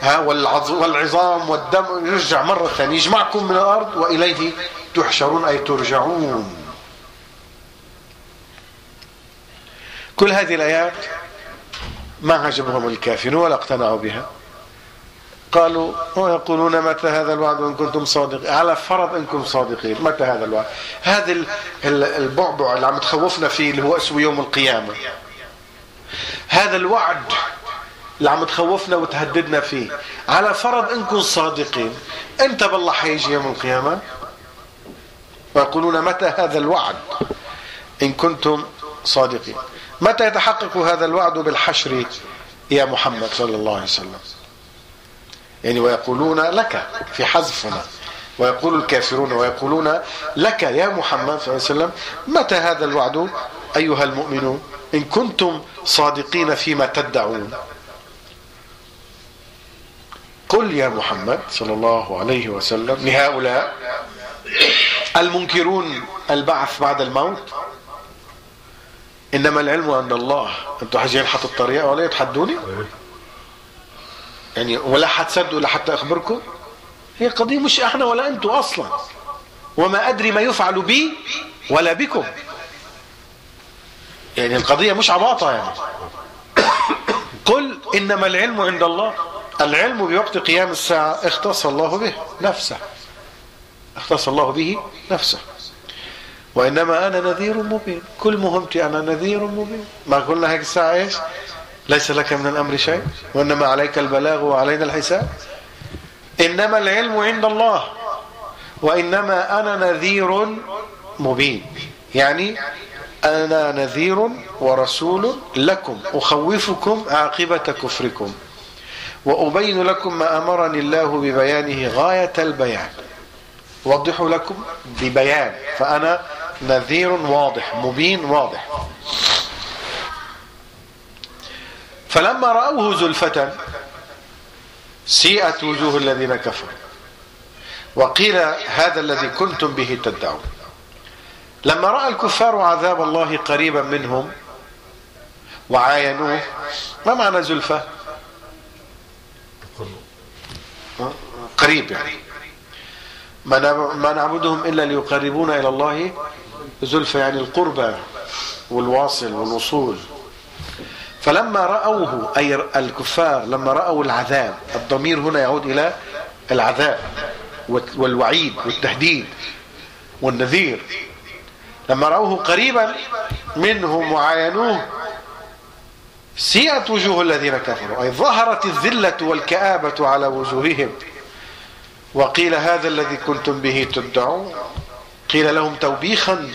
Speaker 1: ها والعظام والدم يرجع مرة ثانية. يجمعكم من الأرض وإليه تحشرون أي ترجعون. كل هذه الآيات ما عجبهم الكافرون ولا اقتنعوا بها. قالوا ويقولون متى هذا الوعد إن كنتم صادقين؟ على فرض إنكم صادقين متى هذا الوعد؟ هذا البعبع اللي عم تخوفنا فيه اللي هو اسمه يوم القيامة. هذا الوعد اللي عم تخوفنا وتهددنا فيه. على فرض انكم صادقين أنت بالله حيجي يوم القيامة؟ ويقولون متى هذا الوعد إن كنتم صادقين؟ متى يتحقق هذا الوعد بالحشر يا محمد صلى الله عليه وسلم؟ يعني ويقولون لك في حذفنا. ويقول الكافرون ويقولون لك يا محمد صلى الله عليه وسلم متى هذا الوعد أيها المؤمنون؟ إن كنتم صادقين فيما تدعون. قل يا محمد صلى الله عليه وسلم لهؤلاء المنكرون البعث بعد الموت إنما العلم عند الله أنتوا حاجين حط الطريقة ولا يتحدوني؟ يعني ولا حتصدقوا ولا حتى اخبركم هي قضية مش إحنا ولا أنتوا أصلا. وما أدري ما يفعل بي ولا بكم. يعني القضية مش عباطة يعني. [coughs] قل إنما العلم عند الله. العلم بوقت قيام الساعة اختص الله به نفسه. اختص الله به نفسه. وإنما أنا نذير مبين. كل مهمتي أنا نذير مبين. ما قلنا هيك الساعة إيش؟ ليس لك من الأمر شيء وإنما عليك البلاغ وعلينا الحساب. إنما العلم عند الله وإنما أنا نذير مبين. يعني أنا نذير ورسول لكم أخوفكم عاقبة كفركم. وأبين لكم ما أمرني الله ببيانه غاية البيان. وضح لكم ببيان. فأنا نذير واضح مبين واضح. فلما رأوه زلفة سيئت وجوه الذين كفروا. وقيل هذا الذي كنتم به تدعون. لما رأى الكفار عذاب الله قريبا منهم وعاينوه ما معنى زلفة؟ قريب يعني. ما نعب- ما نعبدهم إلا ليقربونا إلى الله. زلفة يعني القربة والواصل والوصول. فلما رأوه أي الكفار لما رأوا العذاب الضمير هنا يعود إلى العذاب والوعيد والتهديد والنذير. لما رأوه قريبا منهم وعاينوه سيئت وجوه الذين كفروا أي ظهرت الذلة والكآبة على وجوههم. وقيل هذا الذي كنتم به تدعون؟ قيل لهم توبيخا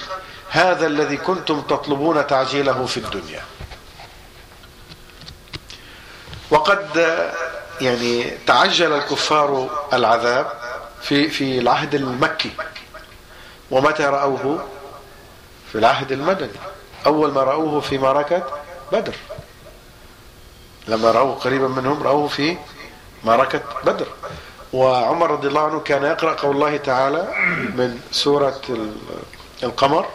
Speaker 1: هذا الذي كنتم تطلبون تعجيله في الدنيا. وقد يعني تعجل الكفار العذاب في في العهد المكي. ومتى رأوه؟ في العهد المدني. أول ما رأوه في معركة بدر. لما رأوه قريبا منهم رأوه في معركة بدر. وعمر رضي الله عنه كان يقرأ قول الله تعالى من سورة ال- القمر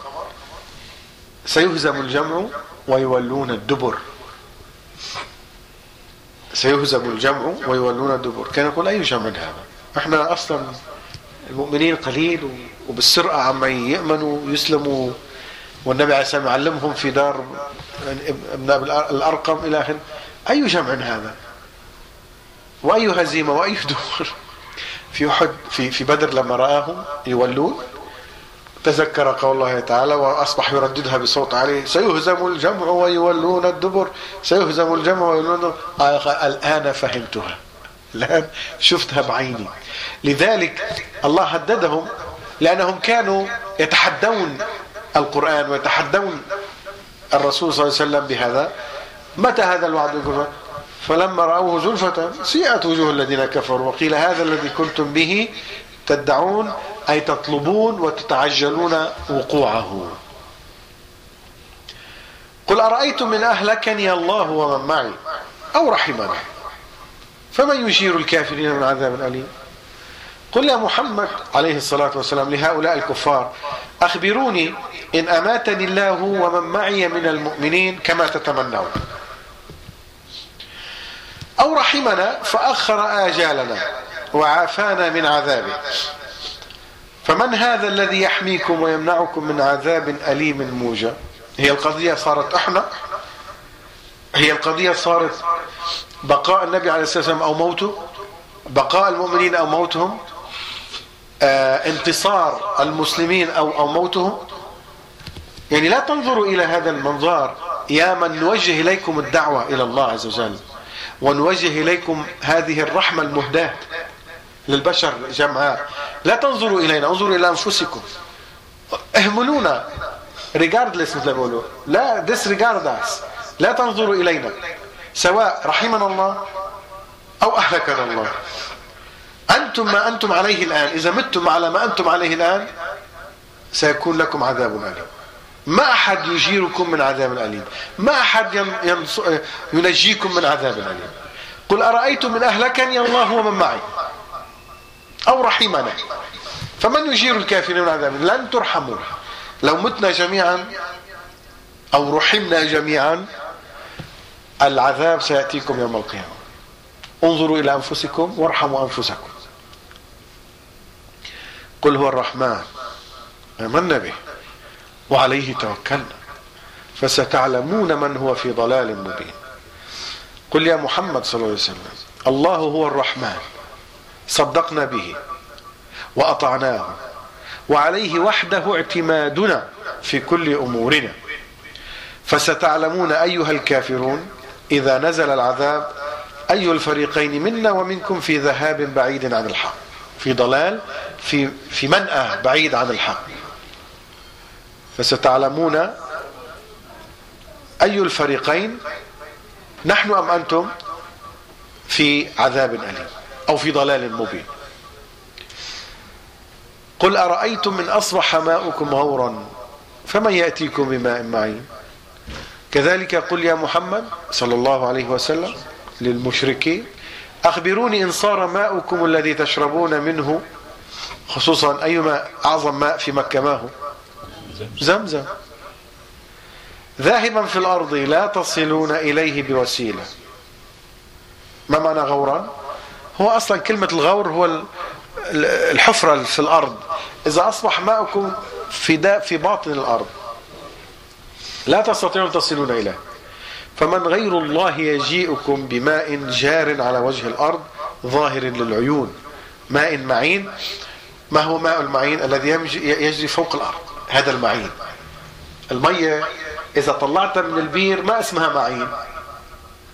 Speaker 1: سيهزم الجمع ويولون الدبر. سيهزم الجمع ويولون الدبر. كان يقول أي جمع هذا؟ إحنا أصلا المؤمنين قليل وبالسرعة عما يأمنوا ويسلموا. والنبي عليه السلام علمهم في دار إبن أبي الأرقم إلى آخره. أي جمع هذا؟ وأي هزيمة وأي دور في أحد في في بدر لما رآهم يولون تذكر قول الله تعالى وأصبح يرددها بصوت عالي. سيهزم الجمع ويولون الدبر. سيهزم الجمع ويولون آه، قال الآن فهمتها. الآن شفتها بعيني. لذلك الله هددهم لأنهم كانوا يتحدون القرآن ويتحدون الرسول صلى الله عليه وسلم بهذا. متى هذا الوعد؟ يقول فلما رأوه زلفة سيئت وجوه الذين كفروا. وقيل هذا الذي كنتم به تدعون أي تطلبون وتتعجلون وقوعه. قل أرأيتم من أهلكني الله ومن معي؟ أو رحمنا فمن يجير الكافرين من عذاب أليم؟ قل يا محمد عليه الصلاة والسلام لهؤلاء الكفار أخبروني إن أماتني الله ومن معي من المؤمنين كما تتمنون. أو رحمنا فأخر آجالنا. وعافانا من عذابه فمن هذا الذي يحميكم ويمنعكم من عذاب أليم موجع؟ هي القضية صارت إحنا. هي القضية صارت بقاء النبي عليه الصلاة والسلام أو موته. بقاء المؤمنين أو موتهم. آه انتصار المسلمين أو, أو موتهم. يعني لا تنظروا إلى هذا المنظار. يا من نوجه إليكم الدعوة إلى الله عز وجل ونوجه إليكم هذه الرحمة المهداة. للبشر جمعاء. لا تنظروا إلينا انظروا إلى أنفسكم. اهملونا. Regardless مثل ما بيقولوا. لا disregard us لا تنظروا إلينا. سواء رحمنا الله أو أهلكنا الله. أنتم ما أنتم عليه الآن. إذا متم على ما أنتم عليه الآن سيكون لكم عذاب أليم. ما أحد يجيركم من عذاب أليم. ما أحد. ينجيكم من عذاب أليم. قل أرأيتم من أهلكني الله ومن معي؟ أو رحمنا. فمن يجير الكافرين من عذاب لن ترحموا لو متنا جميعا أو رحمنا جميعا العذاب سيأتيكم يوم القيامة. انظروا إلى أنفسكم وارحموا أنفسكم. قل هو الرحمن آمنا به وعليه توكلنا. فستعلمون من هو في ضلال مبين. قل يا محمد صلى الله عليه وسلم الله هو الرحمن. صدقنا به وأطعناه. وعليه وحده اعتمادنا في كل أمورنا. فستعلمون أيها الكافرون إذا نزل العذاب أي الفريقين منا ومنكم في ذهاب بعيد عن الحق. في ضلال في في منأى بعيد عن الحق. فستعلمون أي الفريقين نحن أم أنتم في عذاب أليم. أو في ضلال مبين. قل أرأيتم من أصبح ماؤكم غورا فمن يأتيكم بماء معين؟ كذلك قل يا محمد صلى الله عليه وسلم للمشركين أخبروني إن صار ماؤكم الذي تشربون منه خصوصا أي ماء أعظم ماء في مكة ما هو؟ زمزم. ذاهبا في الأرض لا تصلون إليه بوسيلة. ما معنى غورا؟ هو أصلا كلمة الغور هو ال- ال- الحفرة في الأرض. إذا أصبح ماؤكم في, دا في باطن الأرض. لا تستطيعون تصلون إليه. فمن غير الله يجيئكم بماء جار على وجه الأرض ظاهر للعيون. ماء معين. ما هو ماء المعين الذي يجري فوق الأرض؟ هذا المعين. المية. إذا طلعتها من البير ما اسمها معين؟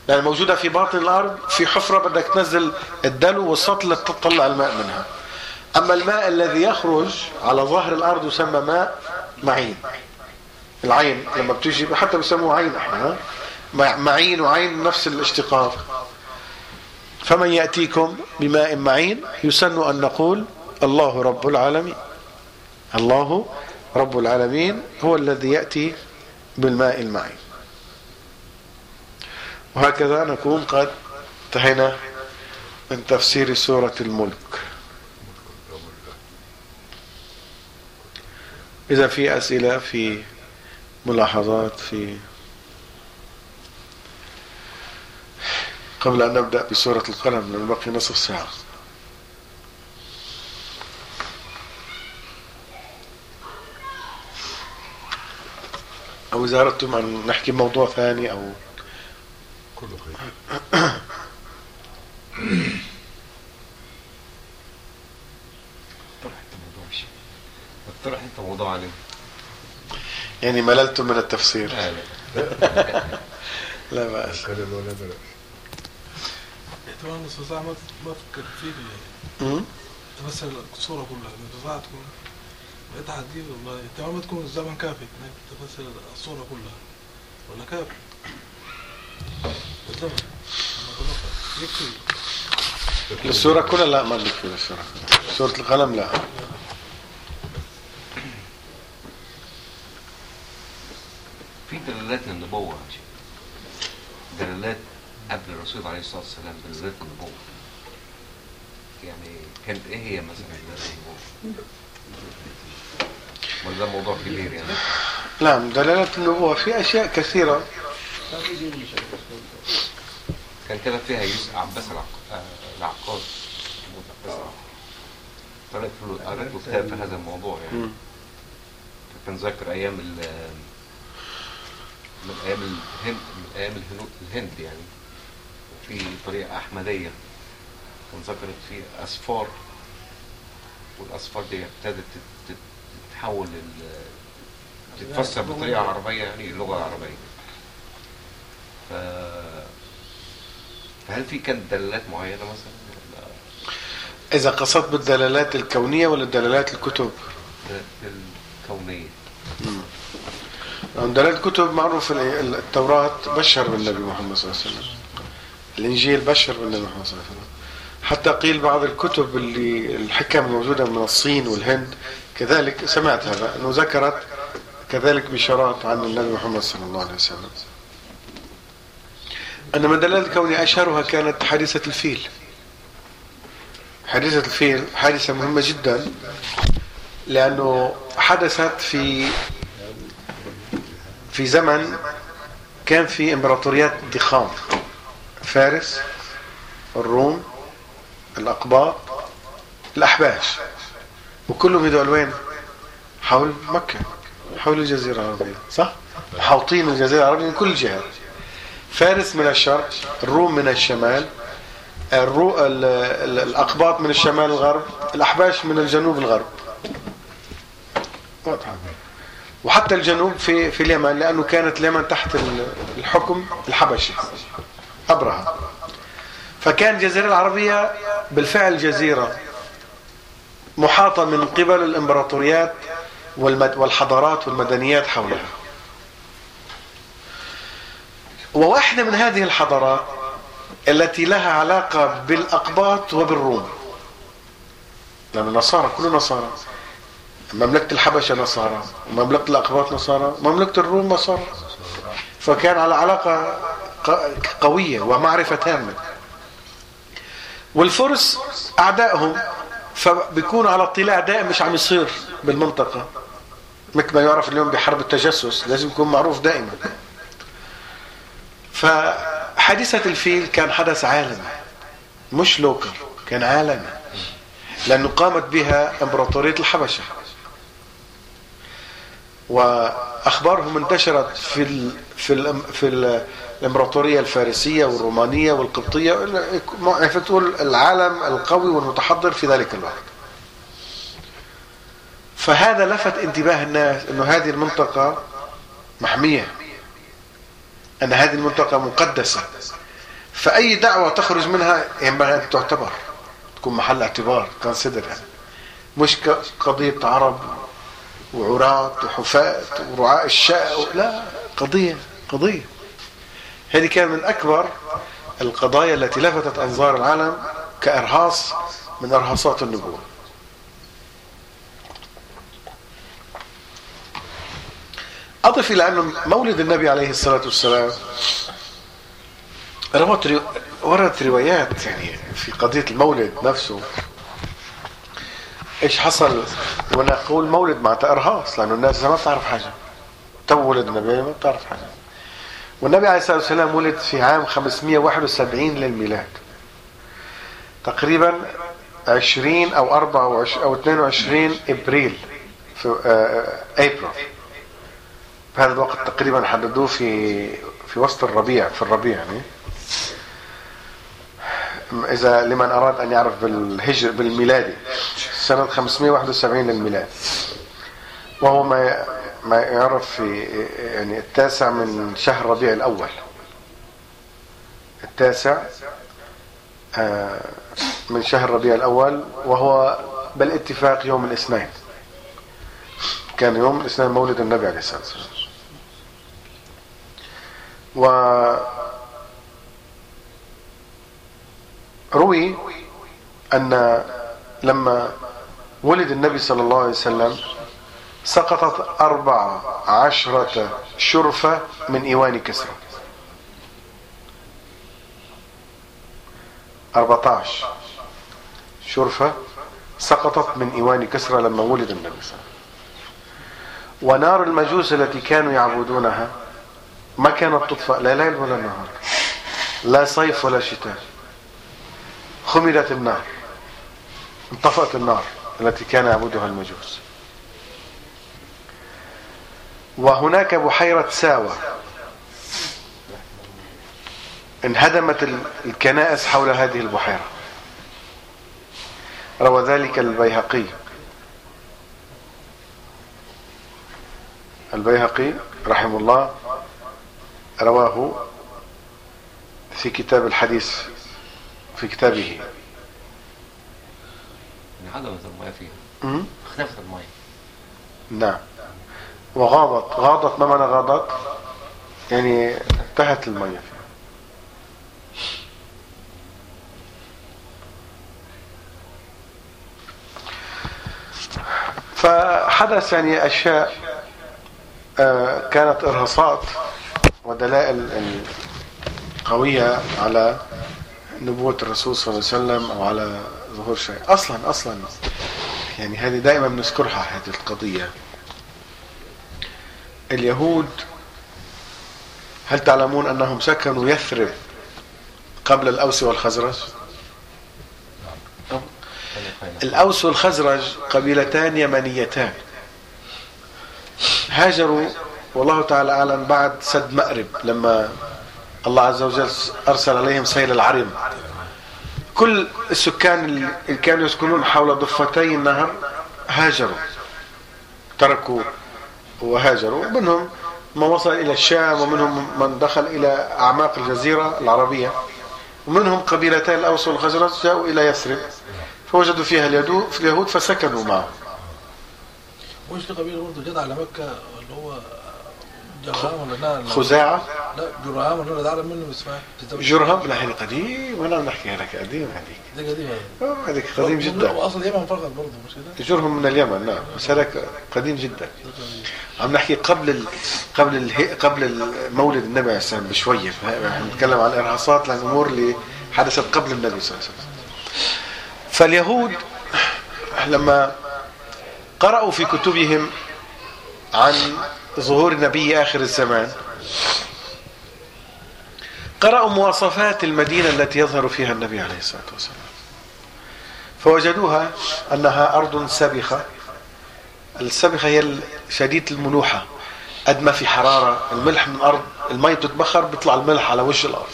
Speaker 1: لأن موجودة في باطن الأرض في حفرة بدك تنزل الدلو والسطل تطلع الماء منها. أما الماء الذي يخرج على ظهر الأرض يسمى ماء معين. العين لما بتيجي حتى بيسموه عين إحنا معين وعين نفس الاشتقاق. فمن يأتيكم بماء معين يسن أن نقول الله رب العالمين. الله رب العالمين هو الذي يأتي بالماء المعين. وهكذا نكون قد انتهينا من تفسير سورة الملك. إذا في أسئلة في ملاحظات في قبل أن نبدأ بسورة القلم لأن بقي نصف ساعة. أو إذا أردتم أن نحكي موضوع ثاني أو
Speaker 3: كله خير.
Speaker 4: اقترح انت موضوع شيء اقترح انت موضوع عليه
Speaker 1: يعني مللتم من التفسير.
Speaker 4: لا لا. [laughs]
Speaker 1: لا بأس
Speaker 3: كان الولد
Speaker 2: احتمال نصف ساعة ما ما تفكر فيه
Speaker 1: مم؟
Speaker 2: تفسر الصورة كلها ساعة تكون بقيت هتجيب والله. احتمال ما تكون الزمن كافي انك تفسر الصورة كلها. ولا كافي الزمن لما تنقل. يكفي
Speaker 1: السورة كلها لا ما بكفي السورة سورة. القلم لا.
Speaker 4: في دلالات للنبوة دلالات قبل الرسول عليه الصلاة والسلام دلالات النبوة. يعني كانت إيه هي مثلا دلالات النبوة؟ ولا ده موضوع كبير يعني؟
Speaker 1: نعم دلالة النبوة في أشياء كثيرة.
Speaker 4: كان كده فيها يوسف عباس آه، العقاد. قرأت له قرأت له كتاب في هذا الموضوع يعني. كان ذاكر أيام ال من أيام الهند من أيام الهنود الهند يعني. في طريقة أحمدية كان ذكرت في اسفار والاسفار دي ابتدت تت- تت- تتحول تتفسر بطريقة عربية يعني اللغة العربيه ف فهل في كانت دلالات معينة مثلا؟
Speaker 1: إذا قصدت بالدلالات الكونية ولا الدلالات الكتب؟
Speaker 4: دلالات الكونية.
Speaker 1: لأن دلالة الكتب معروف ال- التوراة بشر بالنبي محمد صلى الله عليه وسلم. الإنجيل بشر بالنبي محمد صلى الله عليه وسلم. حتى قيل بعض الكتب اللي الحكم الموجودة من الصين والهند كذلك سمعت هذا أنه ذكرت كذلك بشارات عن النبي محمد صلى الله عليه وسلم. أنما الدلالة الكونية أشهرها كانت حادثة الفيل. حادثة الفيل حادثة مهمة جدا لأنه حدثت في في زمن كان في إمبراطوريات ضخام فارس الروم الأقباط الأحباش. وكلهم هدول وين؟ حول مكة حول الجزيرة العربية صح؟ محاوطين الجزيرة العربية من كل جهة. فارس من الشرق الروم من الشمال الرو... ال... ال... الأقباط من الشمال الغرب الأحباش من الجنوب الغرب. واضحة وحتى الجنوب في في اليمن لأنه كانت اليمن تحت ال- الحكم الحبشي أبرهة. فكان الجزيرة العربية بالفعل جزيرة محاطة من قبل الإمبراطوريات والمد والحضارات والمدنيات حولها. وواحدة من هذه الحضارات التي لها علاقة بالأقباط وبالروم. لأن النصارى كله نصارى مملكة الحبشة نصارى ومملكة الأقباط نصارى ومملكة الروم نصارى. فكان على علاقة قوية ومعرفة تامة. والفرس أعدائهم فبيكونوا على اطلاع دائم مش عم يصير بالمنطقة. مثل ما يعرف اليوم بحرب التجسس لازم يكون معروف دائما. فحادثة الفيل كان حدث عالمي مش لوكال كان عالمي لأنه قامت بها إمبراطورية الحبشة. وأخبارهم انتشرت في ال في ال في ال الإمبراطورية الفارسية والرومانية والقبطية تقول العالم القوي والمتحضر في ذلك الوقت. فهذا لفت انتباه الناس إنه هذه المنطقة محمية. أن هذه المنطقة مقدسة. فأي دعوة تخرج منها ينبغي أن تعتبر. تكون محل اعتبار كونسيدر يعني مش قضية عرب وعراة وحفاة ورعاء الشاء لا قضية قضية. هذه كان من أكبر القضايا التي لفتت أنظار العالم كإرهاص من إرهاصات النبوة. أضف إلى أن مولد النبي عليه الصلاة والسلام ري... وردت روايات يعني في قضية المولد نفسه. إيش حصل؟ وأنا أقول مولد مع إرهاص لأنه الناس ما بتعرف حاجة. تو ولد النبي ما بتعرف حاجة. والنبي عليه الصلاة والسلام ولد في عام 571 للميلاد. تقريبا 20 أو 24 أو 22 إبريل في أبريل في هذا الوقت تقريبا حددوه في في وسط الربيع في الربيع يعني. إذا لمن أراد أن يعرف بالهجر بالميلادي سنة 571 للميلاد. وهو ما ما يعرف في يعني التاسع من شهر ربيع الأول. التاسع من شهر ربيع الأول وهو بالاتفاق يوم الاثنين. كان يوم الاثنين مولد النبي عليه الصلاة والسلام. وروي أن لما ولد النبي صلى الله عليه وسلم سقطت أربع عشرة شرفة من إيوان كسرى. أربعة عشر شرفة سقطت من إيوان كسرى لما ولد النبي صلى الله عليه وسلم. ونار المجوس التي كانوا يعبدونها ما كانت تطفأ لا ليل ولا نهار. لا صيف ولا شتاء. خمدت النار. انطفأت النار التي كان يعبدها المجوس. وهناك بحيرة ساوى. انهدمت الكنائس حول هذه البحيرة. روى ذلك البيهقي. البيهقي رحمه الله رواه في كتاب الحديث في كتابه.
Speaker 4: انعدمت المياه فيها? اختفت المياه
Speaker 1: نعم. وغاضت. غاضت ما معنى غاضت؟ يعني انتهت المياه فيها. فحدث يعني أشياء آه، كانت إرهاصات. ودلائل قوية على نبوة الرسول صلى الله عليه وسلم أو على ظهور شيء. أصلا أصلا يعني هذه دائما بنذكرها هذه القضية. اليهود هل تعلمون أنهم سكنوا يثرب قبل الأوس والخزرج؟ الأوس والخزرج قبيلتان يمنيتان. هاجروا والله تعالى أعلم بعد سد مأرب لما الله عز وجل أرسل عليهم سيل العرم. كل السكان اللي كانوا يسكنون حول ضفتي النهر هاجروا تركوا وهاجروا منهم من وصل إلى الشام ومنهم من دخل إلى أعماق الجزيرة العربية ومنهم قبيلتي الأوس والخزرج جاءوا إلى يثرب فوجدوا فيها اليهود فسكنوا معهم.
Speaker 2: وش في قبيلة برضه جت على مكة اللي هو جرهام ولا لا
Speaker 1: خزاعة
Speaker 2: لا جرهام ولا ده منه اسمها
Speaker 1: جرهم لا هذه قديم وأنا بنحكيها لك قديم هذيك.
Speaker 2: ده قديم
Speaker 1: آه، هذيك قديم جدا.
Speaker 2: واصل اليمن فقط برضه مش كده؟
Speaker 1: جرهم من اليمن نعم بس هذاك قديم جدا. عم نحكي قبل ال... قبل ال... قبل مولد النبي عليه السلام بشوية. نحن نتكلم عن الارهاصات للأمور اللي حدثت قبل النبي صلى الله عليه وسلم. فاليهود لما قرأوا في كتبهم عن ظهور نبي آخر الزمان. قرأوا مواصفات المدينة التي يظهر فيها النبي عليه الصلاة والسلام. فوجدوها أنها أرض سبخة. السبخة هي شديدة الملوحة. قد ما في حرارة. الملح من الأرض المي بتتبخر بيطلع الملح على وش الأرض.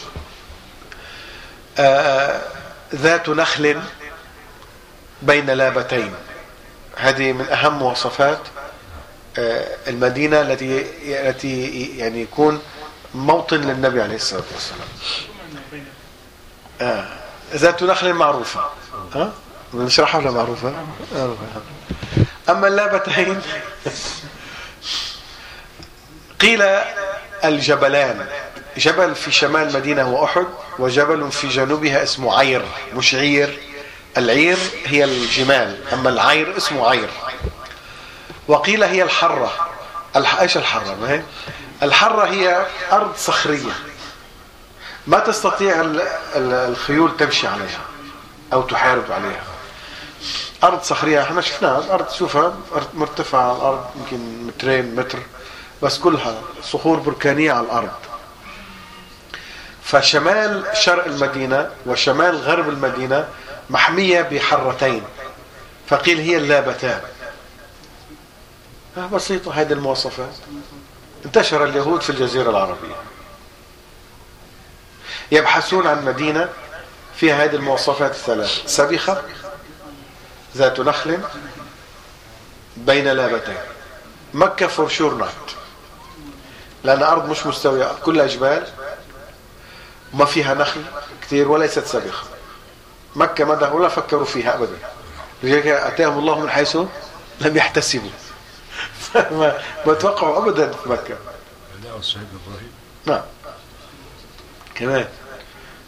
Speaker 1: آه ذات نخل بين لابتين. هذه من أهم مواصفات المدينة التي التي يعني يكون موطن للنبي عليه الصلاة والسلام. آه. ذات نخل معروفة. ها نشرحها ولا معروفة؟ معروفة. أما اللابتين قيل الجبلان. جبل في شمال المدينة هو أحد وجبل في جنوبها اسمه عير مش عير. العير هي الجمال أما العير اسمه عير. وقيل هي الحرة. الح... إيش الحرة؟ ما هي؟ الحرة هي أرض صخرية. ما تستطيع ال... ال... الخيول تمشي عليها أو تحارب عليها. أرض صخرية إحنا شفناها الأرض شوفها أرض مرتفعة الأرض يمكن مترين متر. بس كلها صخور بركانية على الأرض. فشمال شرق المدينة وشمال غرب المدينة محمية بحرتين. فقيل هي اللابتان. بسيطة هذه المواصفات انتشر اليهود في الجزيرة العربية. يبحثون عن مدينة فيها هذه المواصفات الثلاث. سبخة ذات نخل بين لابتين. مكة for sure not لأن أرض مش مستوية. كلها جبال وما فيها نخل كثير وليست سبخة مكة مدى ولا فكروا فيها أبدا. لذلك أتاهم الله من حيث لم يحتسبوا. ما, ما توقعوا أبدا في
Speaker 3: دعوة الشهيد إبراهيم.
Speaker 1: نعم. كمان.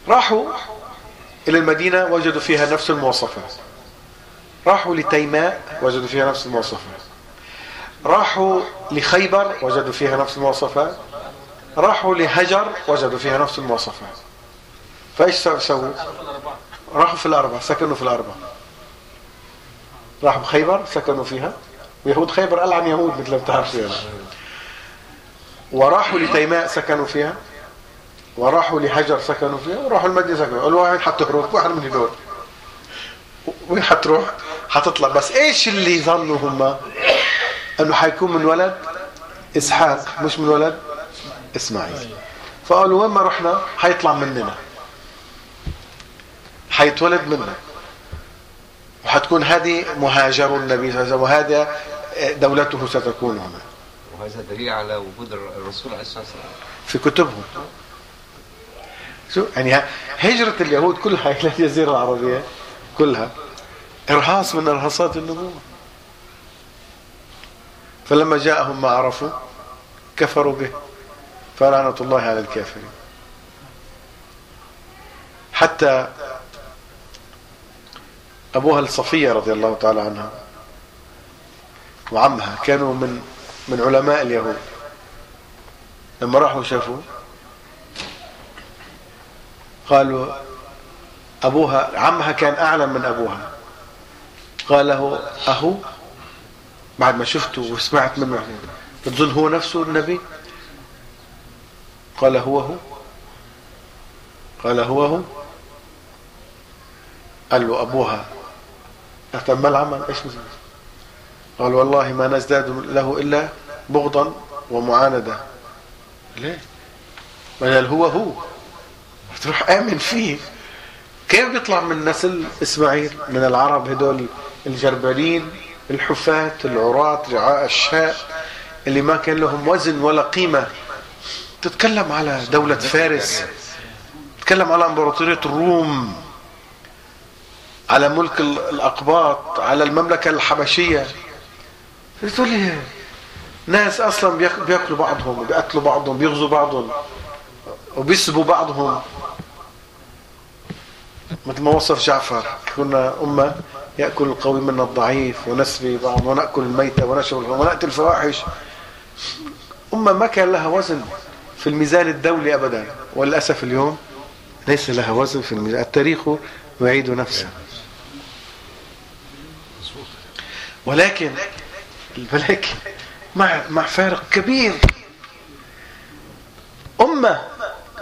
Speaker 1: راحوا إلى المدينة وجدوا فيها نفس المواصفات. راحوا لتيماء وجدوا فيها نفس المواصفات. راحوا لخيبر وجدوا فيها نفس المواصفات. راحوا لهجر وجدوا فيها نفس المواصفات. فإيش سووا؟ راحوا في الأربعة سكنوا في الأربعة. راحوا بخيبر سكنوا فيها. ويهود خيبر ألعن يهود مثل ما بتعرف يعني. وراحوا لتيماء سكنوا فيها وراحوا لهجر سكنوا فيها وراحوا المدينة سكنوا قالوا وين حتهرب واحد من هدول وين حتروح؟ حتطلع. بس إيش اللي ظنوا هم؟ إنه حيكون من ولد إسحاق مش من ولد إسماعيل. فقالوا وين ما رحنا حيطلع مننا. حيتولد منا. وحتكون هذه مهاجر النبي صلى الله عليه وسلم. وهذا دولته ستكون هنا.
Speaker 4: وهذا دليل على وجود الرسول عليه الصلاة والسلام.
Speaker 1: في كتبهم شو؟ يعني هجرة اليهود كلها [laughs] إلى الجزيرة العربية. كلها. إرهاص من إرهاصات النبوة. فلما جاءهم ما عرفوا كفروا به. فلعنة الله على الكافرين. حتى أبوها الصفية رضي الله تعالى عنها وعمها. كانوا من من علماء اليهود. لما راحوا شافوا قالوا أبوها عمها كان أعلم من أبوها. قال له أهو بعد ما شفته وسمعت منه بتظن هو نفسه النبي؟ قال هو هو. قال هو هو. قال له أبوها أتم العمل؟ مثل قال والله ما نزداد له إلا بغضا ومعاندة. ليه؟ قال هو هو. تروح آمن فيه. كيف بيطلع من نسل إسماعيل من العرب هدول الجربلين الحفاة العراة رعاء الشاء اللي ما كان لهم وزن ولا قيمة. تتكلم على دولة فارس. تتكلم على إمبراطورية الروم. على ملك الأقباط على المملكة الحبشية. لي ناس أصلا بياكلوا بعضهم وبيقتلوا بعضهم بيغزوا بعضهم وبيسبوا بعضهم. مثل ما وصف جعفر كنا أمة يأكل القوي منا الضعيف ونسبي بعض ونأكل الميتة ونشرب ونأتي الفواحش. أمة ما كان لها وزن في الميزان الدولي أبدا. وللأسف اليوم ليس لها وزن في الميزان. التاريخ يعيد نفسه. ولكن ولكن مع مع فارق كبير. أمة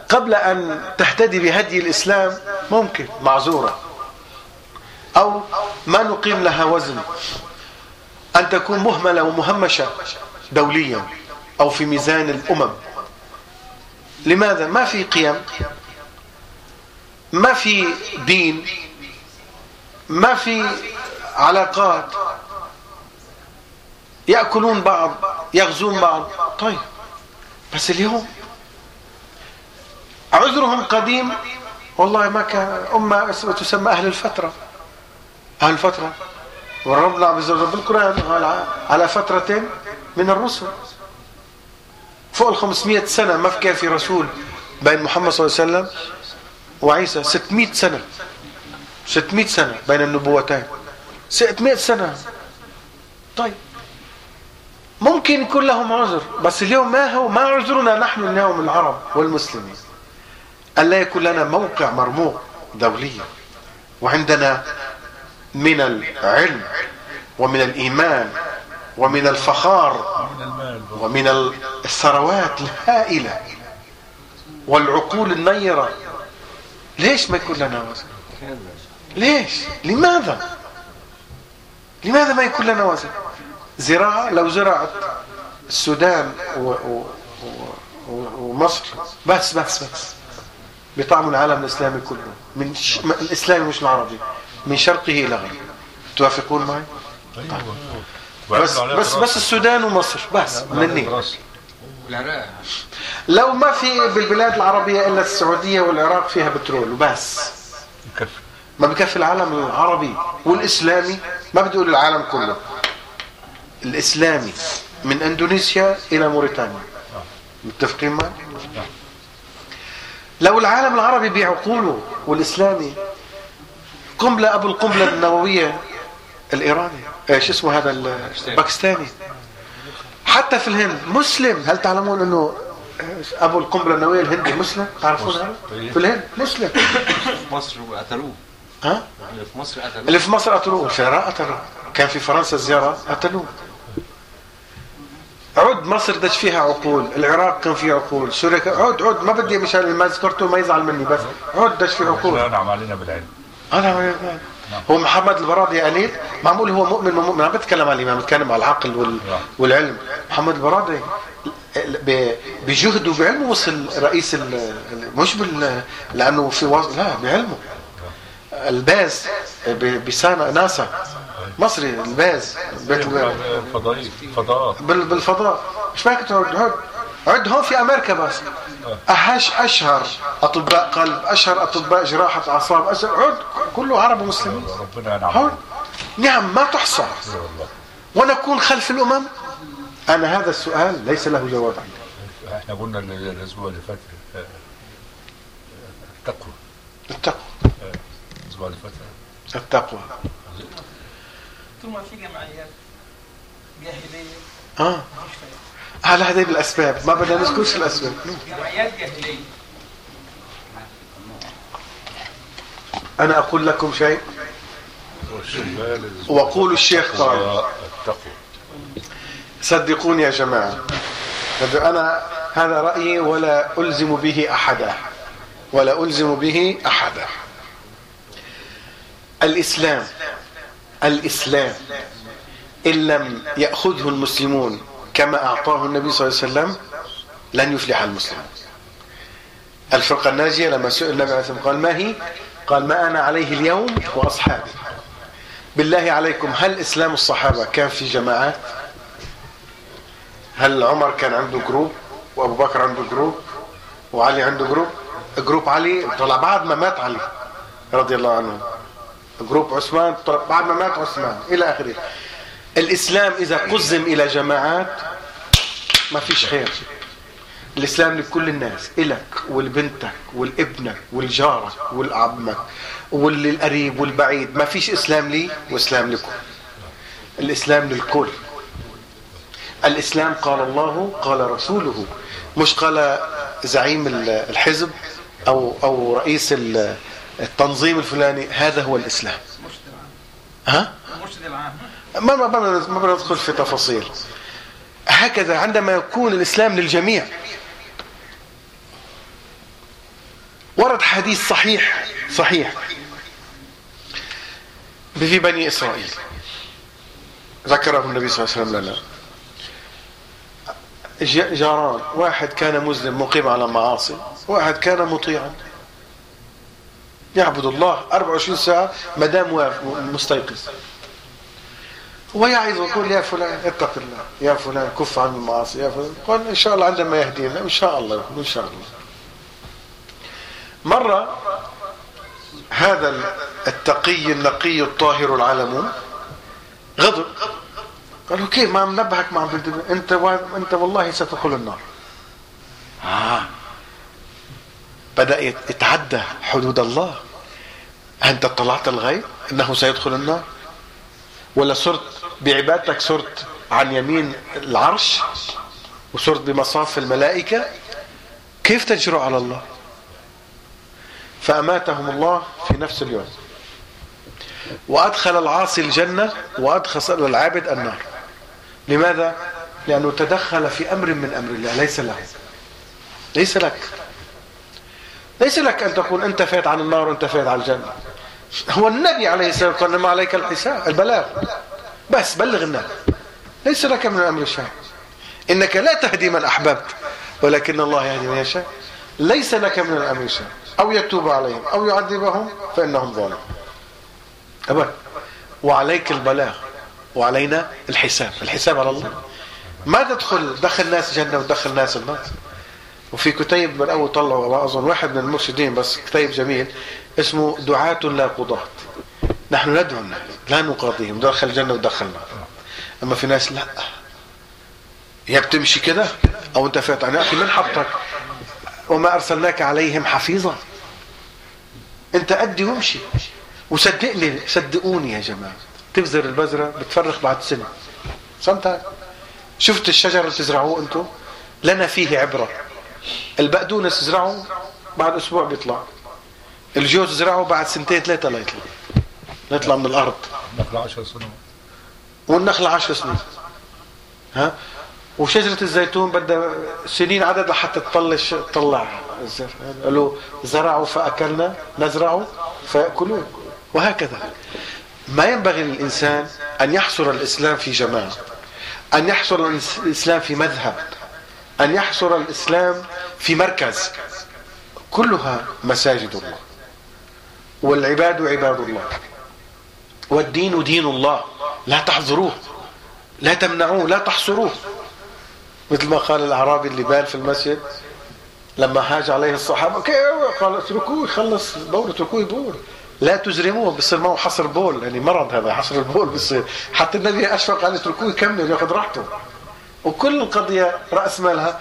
Speaker 1: قبل أن تهتدي بهدي الإسلام ممكن معذورة. أو ما نقيم لها وزن. أن تكون مهملة ومهمشة دوليا أو في ميزان الأمم. لماذا؟ ما في قيم. ما في دين. ما في علاقات. يأكلون بعض يغزون بعض. طيب بس اليوم عذرهم قديم. والله ما كان أمة تسمى أهل الفترة. أهل الفترة. وربنا عز وجل بالقرآن على فترة من الرسل. فوق ال 500 سنة ما كان في رسول بين محمد صلى الله عليه وسلم وعيسى. 600 سنة. 600 سنة بين النبوتين. 600 سنة. طيب ممكن يكون لهم عذر بس اليوم ما هو ما عذرنا نحن اليوم العرب والمسلمين. ألا يكون لنا موقع مرموق دوليا. وعندنا من العلم ومن الإيمان ومن الفخار ومن الثروات الهائلة والعقول النيرة. ليش ما يكون لنا وزن؟ ليش؟ لماذا؟ لماذا ما يكون لنا وزن؟ زراعة لو زرعت السودان و... و... و... ومصر بس بس بس. بطعم العالم الإسلامي كله. من ش... الإسلامي مش العربي. من شرقه إلى غربه. توافقون معي؟
Speaker 3: أيوه.
Speaker 1: بس بس بس السودان ومصر. بس. من النيل
Speaker 4: والعراق
Speaker 1: لو ما في بالبلاد العربية إلا السعودية والعراق فيها بترول وبس ما بكفي العالم العربي والإسلامي. ما بدي أقول العالم كله. الإسلامي من أندونيسيا إلى موريتانيا. متفقين معي؟ لو العالم العربي بعقوله والإسلامي قنبلة أبو القنبلة النووية الإيراني إيش اسمه هذا الباكستاني حتى في الهند مسلم. هل تعلمون إنه أبو القنبلة النووية الهندي مسلم؟ تعرفون هذا؟ في الهند مسلم.
Speaker 4: في مصر قتلوه
Speaker 1: ها؟
Speaker 4: اللي في مصر قتلوه
Speaker 1: اللي في مصر قتلوه في العراق قتلوه كان في فرنسا زيارة قتلوه عد مصر دش فيها عقول العراق كان فيه عقول سوريا كان عد عد ما بدي مشان ما ذكرته ما يزعل مني بس عد دش فيه عقول.
Speaker 3: انعم علينا بالعلم.
Speaker 1: أنا هو محمد البرادي قليل معمول هو مؤمن ومؤمن عم بتكلم على الإمام بتكلم على العقل وال... والعلم. محمد البرادي ب- بجهده وبعلمه وصل رئيس ال... مش بال... لأنه في وز... لا بعلمه. الباز ب- بسانا ناسا. مصري الباز بيت الباز.
Speaker 3: فضائي فضاء.
Speaker 1: بال- بالفضاء. مش فاكر تعد عد هون في أمريكا بس. أهش أشهر أطباء قلب أشهر أطباء جراحة أعصاب أشهر عد كله عرب ومسلمين.
Speaker 3: ربنا ينعم
Speaker 1: هون. نعم ما تحصى. ونكون خلف الأمم. أنا هذا السؤال ليس له جواب عندي
Speaker 3: إحنا قلنا ال- الأسبوع اللي فات آه، التقوى.
Speaker 1: التقوى.
Speaker 3: الأسبوع اللي فات.
Speaker 1: التقوى.
Speaker 6: في جمعيات جاهليه آه.
Speaker 1: على هذه الاسباب ما بدنا نذكرش الأسباب.
Speaker 6: جمعيات جاهليه
Speaker 1: أنا أقول لكم شيء. وقول الشيخ قال صدقوني يا جماعة. أنا هذا رأيي ولا ألزم به أحدا. ولا ألزم به أحدا. الإسلام الإسلام إن لم يأخذه المسلمون كما أعطاه النبي صلى الله عليه وسلم لن يفلح المسلمون. الفرقة الناجية لما سئل النبي عليه الصلاة والسلام قال ما هي؟ قال ما أنا عليه اليوم وأصحابي. بالله عليكم هل إسلام الصحابة كان في جماعات؟ هل عمر كان عنده group وأبو بكر عنده group وعلي عنده group group علي طلع بعد ما مات علي رضي الله عنه. group عثمان بعد ما مات عثمان إلى آخره. الإسلام إذا قزم إلى جماعات ما فيش خير. الإسلام لكل الناس إلك ولبنتك ولابنك ولجارك ولعمك وللقريب والبعيد. ما فيش إسلام لي وإسلام لكم. الإسلام للكل. الإسلام قال الله قال رسوله. مش قال زعيم الحزب أو أو رئيس التنظيم الفلاني هذا هو
Speaker 6: العام
Speaker 1: ها؟ ما ما ما بندخل في تفاصيل. هكذا عندما يكون الإسلام للجميع. ورد حديث صحيح صحيح. في بني إسرائيل. ذكره النبي صلى الله عليه وسلم لنا. جاران واحد كان مسلم مقيم على معاصي واحد كان مطيعا. يعبد الله 24 ساعة ما دام مستيقظ ويعظ ويقول يا فلان اتق الله يا فلان كف عن المعاصي يا فلان قال إن شاء الله عندما يهدينا إن شاء الله إن شاء الله مرة هذا التقي النقي الطاهر العلم غضب قال له كيف ما عم نبهك ما عم أنت. أنت والله ستدخل النار آه. بدأ يت- يتعدى حدود الله. أنت اطلعت الغيب؟ أنه سيدخل النار. ولا صرت بعبادتك صرت عن يمين العرش وصرت بمصاف الملائكة؟ كيف تجرؤ على الله؟ فأماتهم الله في نفس اليوم. وأدخل العاصي الجنة وأدخل العابد النار. لماذا؟ لأنه تدخل في أمر من أمر الله. ليس له ليس لك. ليس لك أن تقول أنت فات عن النار وأنت فات عن الجنة. هو النبي عليه والسلام قال ما عليك الحساب البلاغ. بس بلغ الناس ليس لك من الأمر شيء إنك لا تهدي من أحببت ولكن الله يهدي من يشاء. ليس لك من الأمر شيء أو يتوب عليهم أو يعذبهم فإنهم ظالمون. أبدا. وعليك البلاغ وعلينا الحساب. الحساب على الله. ما تدخل دخل ناس جنة ودخل ناس النار. وفي كتيب من أول طلعوا ما أظن واحد من المرشدين بس كتيب جميل اسمه دعاة لا قضاة. نحن ندعو الناس لا نقاضيهم دخل الجنة ودخل النار. أما في ناس لا. يا بتمشي كده أو أنت فات عن أخي من حطك وما أرسلناك عليهم حفيظا. أنت أدي وامشي. وصدقني صدقوني يا جماعة. تبذر البذرة بتفرخ بعد سنة. سمتك شفت الشجر اللي تزرعوه أنتم لنا فيه عبرة. البقدونس تزرعه بعد أسبوع بيطلع. الجوز تزرعه بعد سنتين ثلاثة لا يطلع. لا يطلع من الأرض.
Speaker 3: نخلة 10 سنوات.
Speaker 1: والنخلة عشر سنين ها؟ وشجرة الزيتون بدها سنين عدد لحتى تطلش تطلع. قالوا زرعوا فأكلنا نزرعوا فيأكلون وهكذا. ما ينبغي للإنسان أن يحصر الإسلام في جماعة أن يحصر الإسلام في مذهب. أن يحصر الإسلام في مركز. كلها مساجد الله. والعباد عباد الله. والدين دين الله. لا تحظروه لا تمنعوه. لا تحصروه. مثل ما قال الأعرابي اللي بال في المسجد لما هاج عليه الصحابة قال اتركوه يخلص بول اتركوه يبول لا تزرموه بصير معه حصر بول. يعني مرض هذا حصر البول بصير. حتى النبي أشفق قال اتركوه يكمل ياخذ راحته. وكل القضية رأس مالها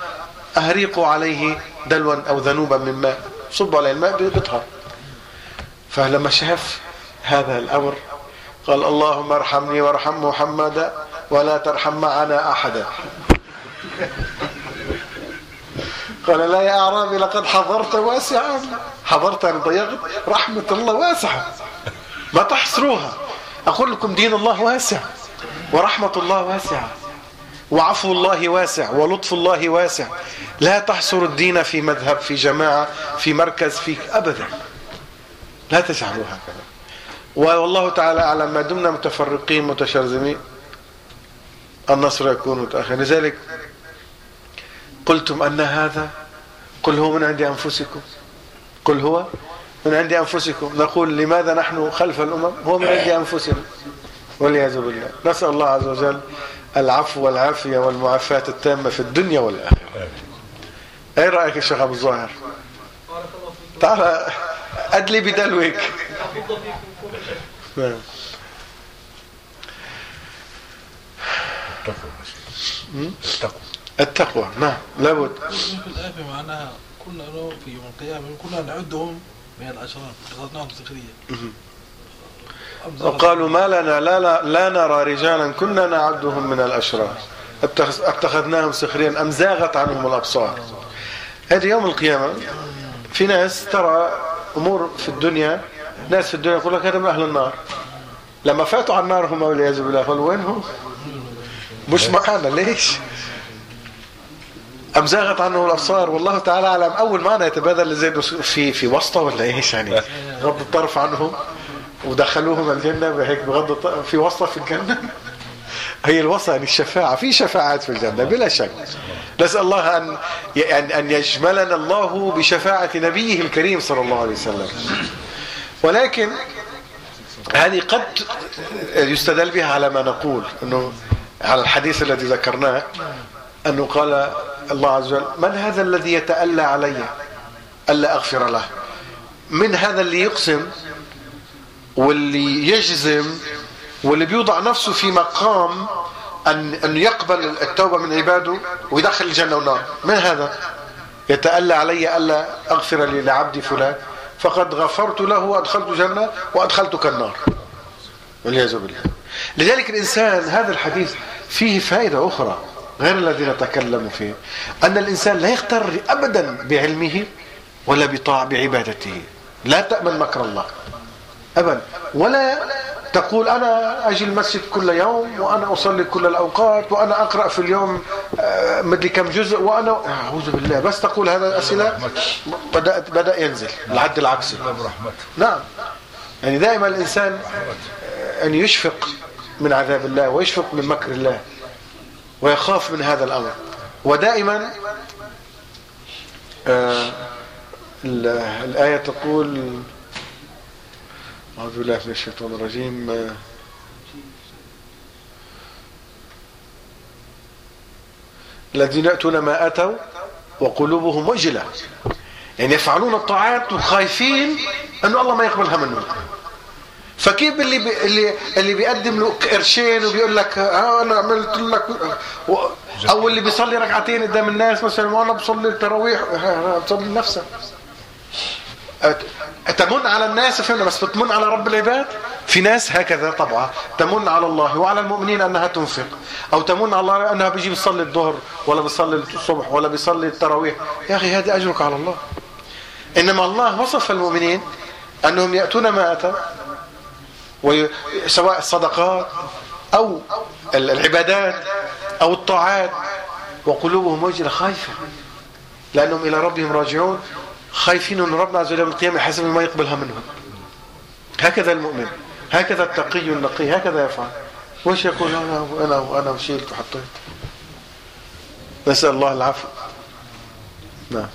Speaker 1: أهريقوا عليه دلوا أو ذنوبا من ماء صبوا عليه الماء بيطهر فلما شاف هذا الأمر قال اللهم ارحمني وارحم محمدا ولا ترحم معنا أحدا. قال لا يا أعرابي لقد حضرت واسعا. حضرت يعني ضيقت رحمة الله واسعة. ما تحصروها. أقول لكم دين الله واسع ورحمة الله واسعة. وعفو الله واسع ولطف الله واسع. لا تحصر الدين في مذهب في جماعة في مركز فيك أبدا. لا تجعلوا هكذا. والله تعالى أعلم ما دمنا متفرقين متشرذمين. النصر يكون متأخر لذلك قلتم أن هذا قل هو من عند أنفسكم. قل هو من عند أنفسكم. نقول لماذا نحن خلف الأمم؟ هو من عند أنفسنا. والعياذ بالله. نسأل الله عز وجل العفو والعافية والمعافاة التامة في الدنيا والآخرة. إيه رأيك يا شيخ أبو الظاهر؟ تعال أدلي بدلوك نعم.
Speaker 3: التقوى التقوى
Speaker 1: التقوى نعم. لابد.
Speaker 2: في الآية معناها كنا في يوم القيامة كنا نعدهم من الأشرار قصدناهم سخرية
Speaker 1: وقالوا ما لنا لا, لا, لا نرى رجالا كنا نعدهم من الأشرار. أتخذ- أتخذناهم سخريا أم زاغت عنهم الأبصار. هذه يوم القيامة في ناس ترى أمور في الدنيا ناس في الدنيا يقول لك هذا من أهل النار. لما فاتوا على النار هم والعياذ بالله قالوا وين هم؟ مش معانا ليش؟ أم زاغت عنه الأبصار؟ والله تعالى أعلم. أول معنى يتبادل لزيد في في واسطة ولا إيش يعني؟ غض الطرف عنهم. ودخلوهم الجنة بهيك بغض في واسطة في الجنة. هي الوصى يعني الشفاعة في شفاعات في الجنة بلا شك. نسأل الله أن أن أن يشملنا الله بشفاعة نبيه الكريم صلى الله عليه وسلم. ولكن هذه قد يستدل بها على ما نقول إنه على الحديث الذي ذكرناه أنه قال الله عز وجل من هذا الذي يتألى علي؟ ألا أغفر له. من هذا اللي يقسم واللي يجزم واللي بيوضع نفسه في مقام ان أن يقبل التوبة من عباده ويدخل الجنة والنار. من هذا؟ يتألى علي ألا أغفر لي لعبدي فلان. فقد غفرت له وأدخلت جنه وأدخلتك النار. والعياذ بالله. لذلك الإنسان هذا الحديث فيه فائدة أخرى غير الذي نتكلم فيه. أن الإنسان لا يغتر ابدا بعلمه ولا بعبادته. لا تأمن مكر الله. ابدا. ولا تقول أنا أجي المسجد كل يوم وأنا أصلي كل الأوقات وأنا أقرأ في اليوم آه، مدري كم جزء وأنا أعوذ بالله. بس تقول هذه الأسئلة بدات بدا ينزل. العد العكسي نعم. يعني دائما الإنسان آه، أن يشفق من عذاب الله ويشفق من مكر الله ويخاف من هذا الأمر. ودائما آه، ال- الآية تقول أعوذ بالله من الشيطان الرجيم. الذين يأتون ما أتوا وقلوبهم وجلة. يعني يفعلون الطاعات وخايفين أنه الله ما يقبلها منهم. فكيف اللي بي اللي اللي بيقدم له قرشين وبيقول لك آه أنا عملت لك. أو اللي بيصلي ركعتين قدام الناس مثلا وأنا بصلي التراويح آه، بتصلي لنفسك أت- تمن على الناس فهمنا بس بتمن على رب العباد؟ في ناس هكذا طبعا. تمن على الله وعلى المؤمنين أنها تنفق. أو تمن على الله أنها بيجي بيصلي الظهر ولا بيصلي الصبح ولا بيصلي التراويح. يا أخي هذه أجرك على الله. إنما الله وصف المؤمنين أنهم يأتون ما وي... سواء الصدقات أو ال- العبادات أو الطاعات. وقلوبهم وجله خايفة لأنهم إلى ربهم راجعون. خايفين أن ربنا عز وجل يوم القيامة يحاسبهم ما يقبلها منهم. هكذا المؤمن هكذا التقي النقي هكذا يفعل. وش يقول؟ أنا وأنا وأنا وشيلت وحطيت نسأل الله العفو نعم.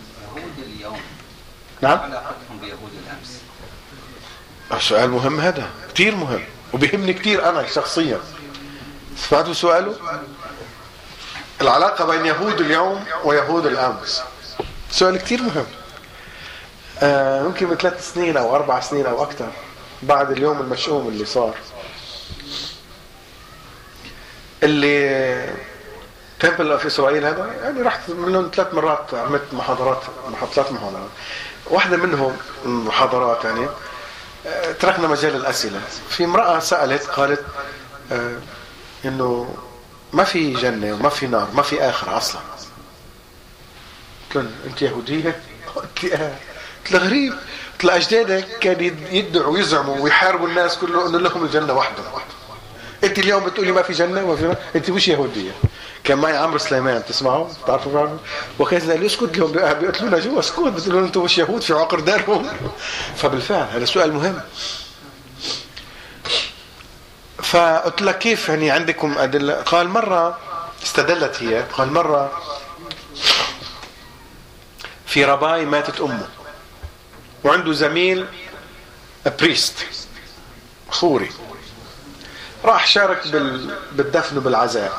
Speaker 7: اليوم
Speaker 1: نعم؟
Speaker 7: علاقتهم بيهود الامس
Speaker 1: سؤال مهم هذا كثير مهم وبيهمني كثير أنا شخصيا. سمعتوا سؤاله العلاقة بين يهود اليوم ويهود الأمس. سؤال كثير مهم. آه ممكن من ثلاث سنين أو أربع سنين أو أكثر بعد اليوم المشؤوم اللي صار. اللي تمبل في إسرائيل هذا يعني رحت منهم ثلاث مرات عملت محاضرات ثلاث محاضرات. واحدة منهم المحاضرات يعني آه، تركنا مجال الأسئلة. في امرأة سألت قالت آه، إنه ما في جنة وما في نار ما في آخرة أصلا. قلت لها أنت يهودية؟ [laughs] قلت لي آه. قلت لها غريب قلت لها أجدادك كانوا يد- يدعوا ويزعموا ويحاربوا الناس كله إنه لهم الجنة وحدهم أنت اليوم بتقولي ما في جنة وما في نار أنت مش يهودية. كان معي عمرو سليمان تسمعوا؟ بتعرفوا عنه وكان قال اسكت لهم بيق- بيقتلونا جوا اسكت. بتقولوا لهم أنتم مش يهود في عقر دارهم. فبالفعل هذا سؤال مهم. فقلت لك كيف يعني عندكم أدلة؟ قال مرة استدلت هي قال مرة في رباي ماتت أمه. وعنده زميل بريست خوري. راح شارك بال... بالدفن وبالعزاء.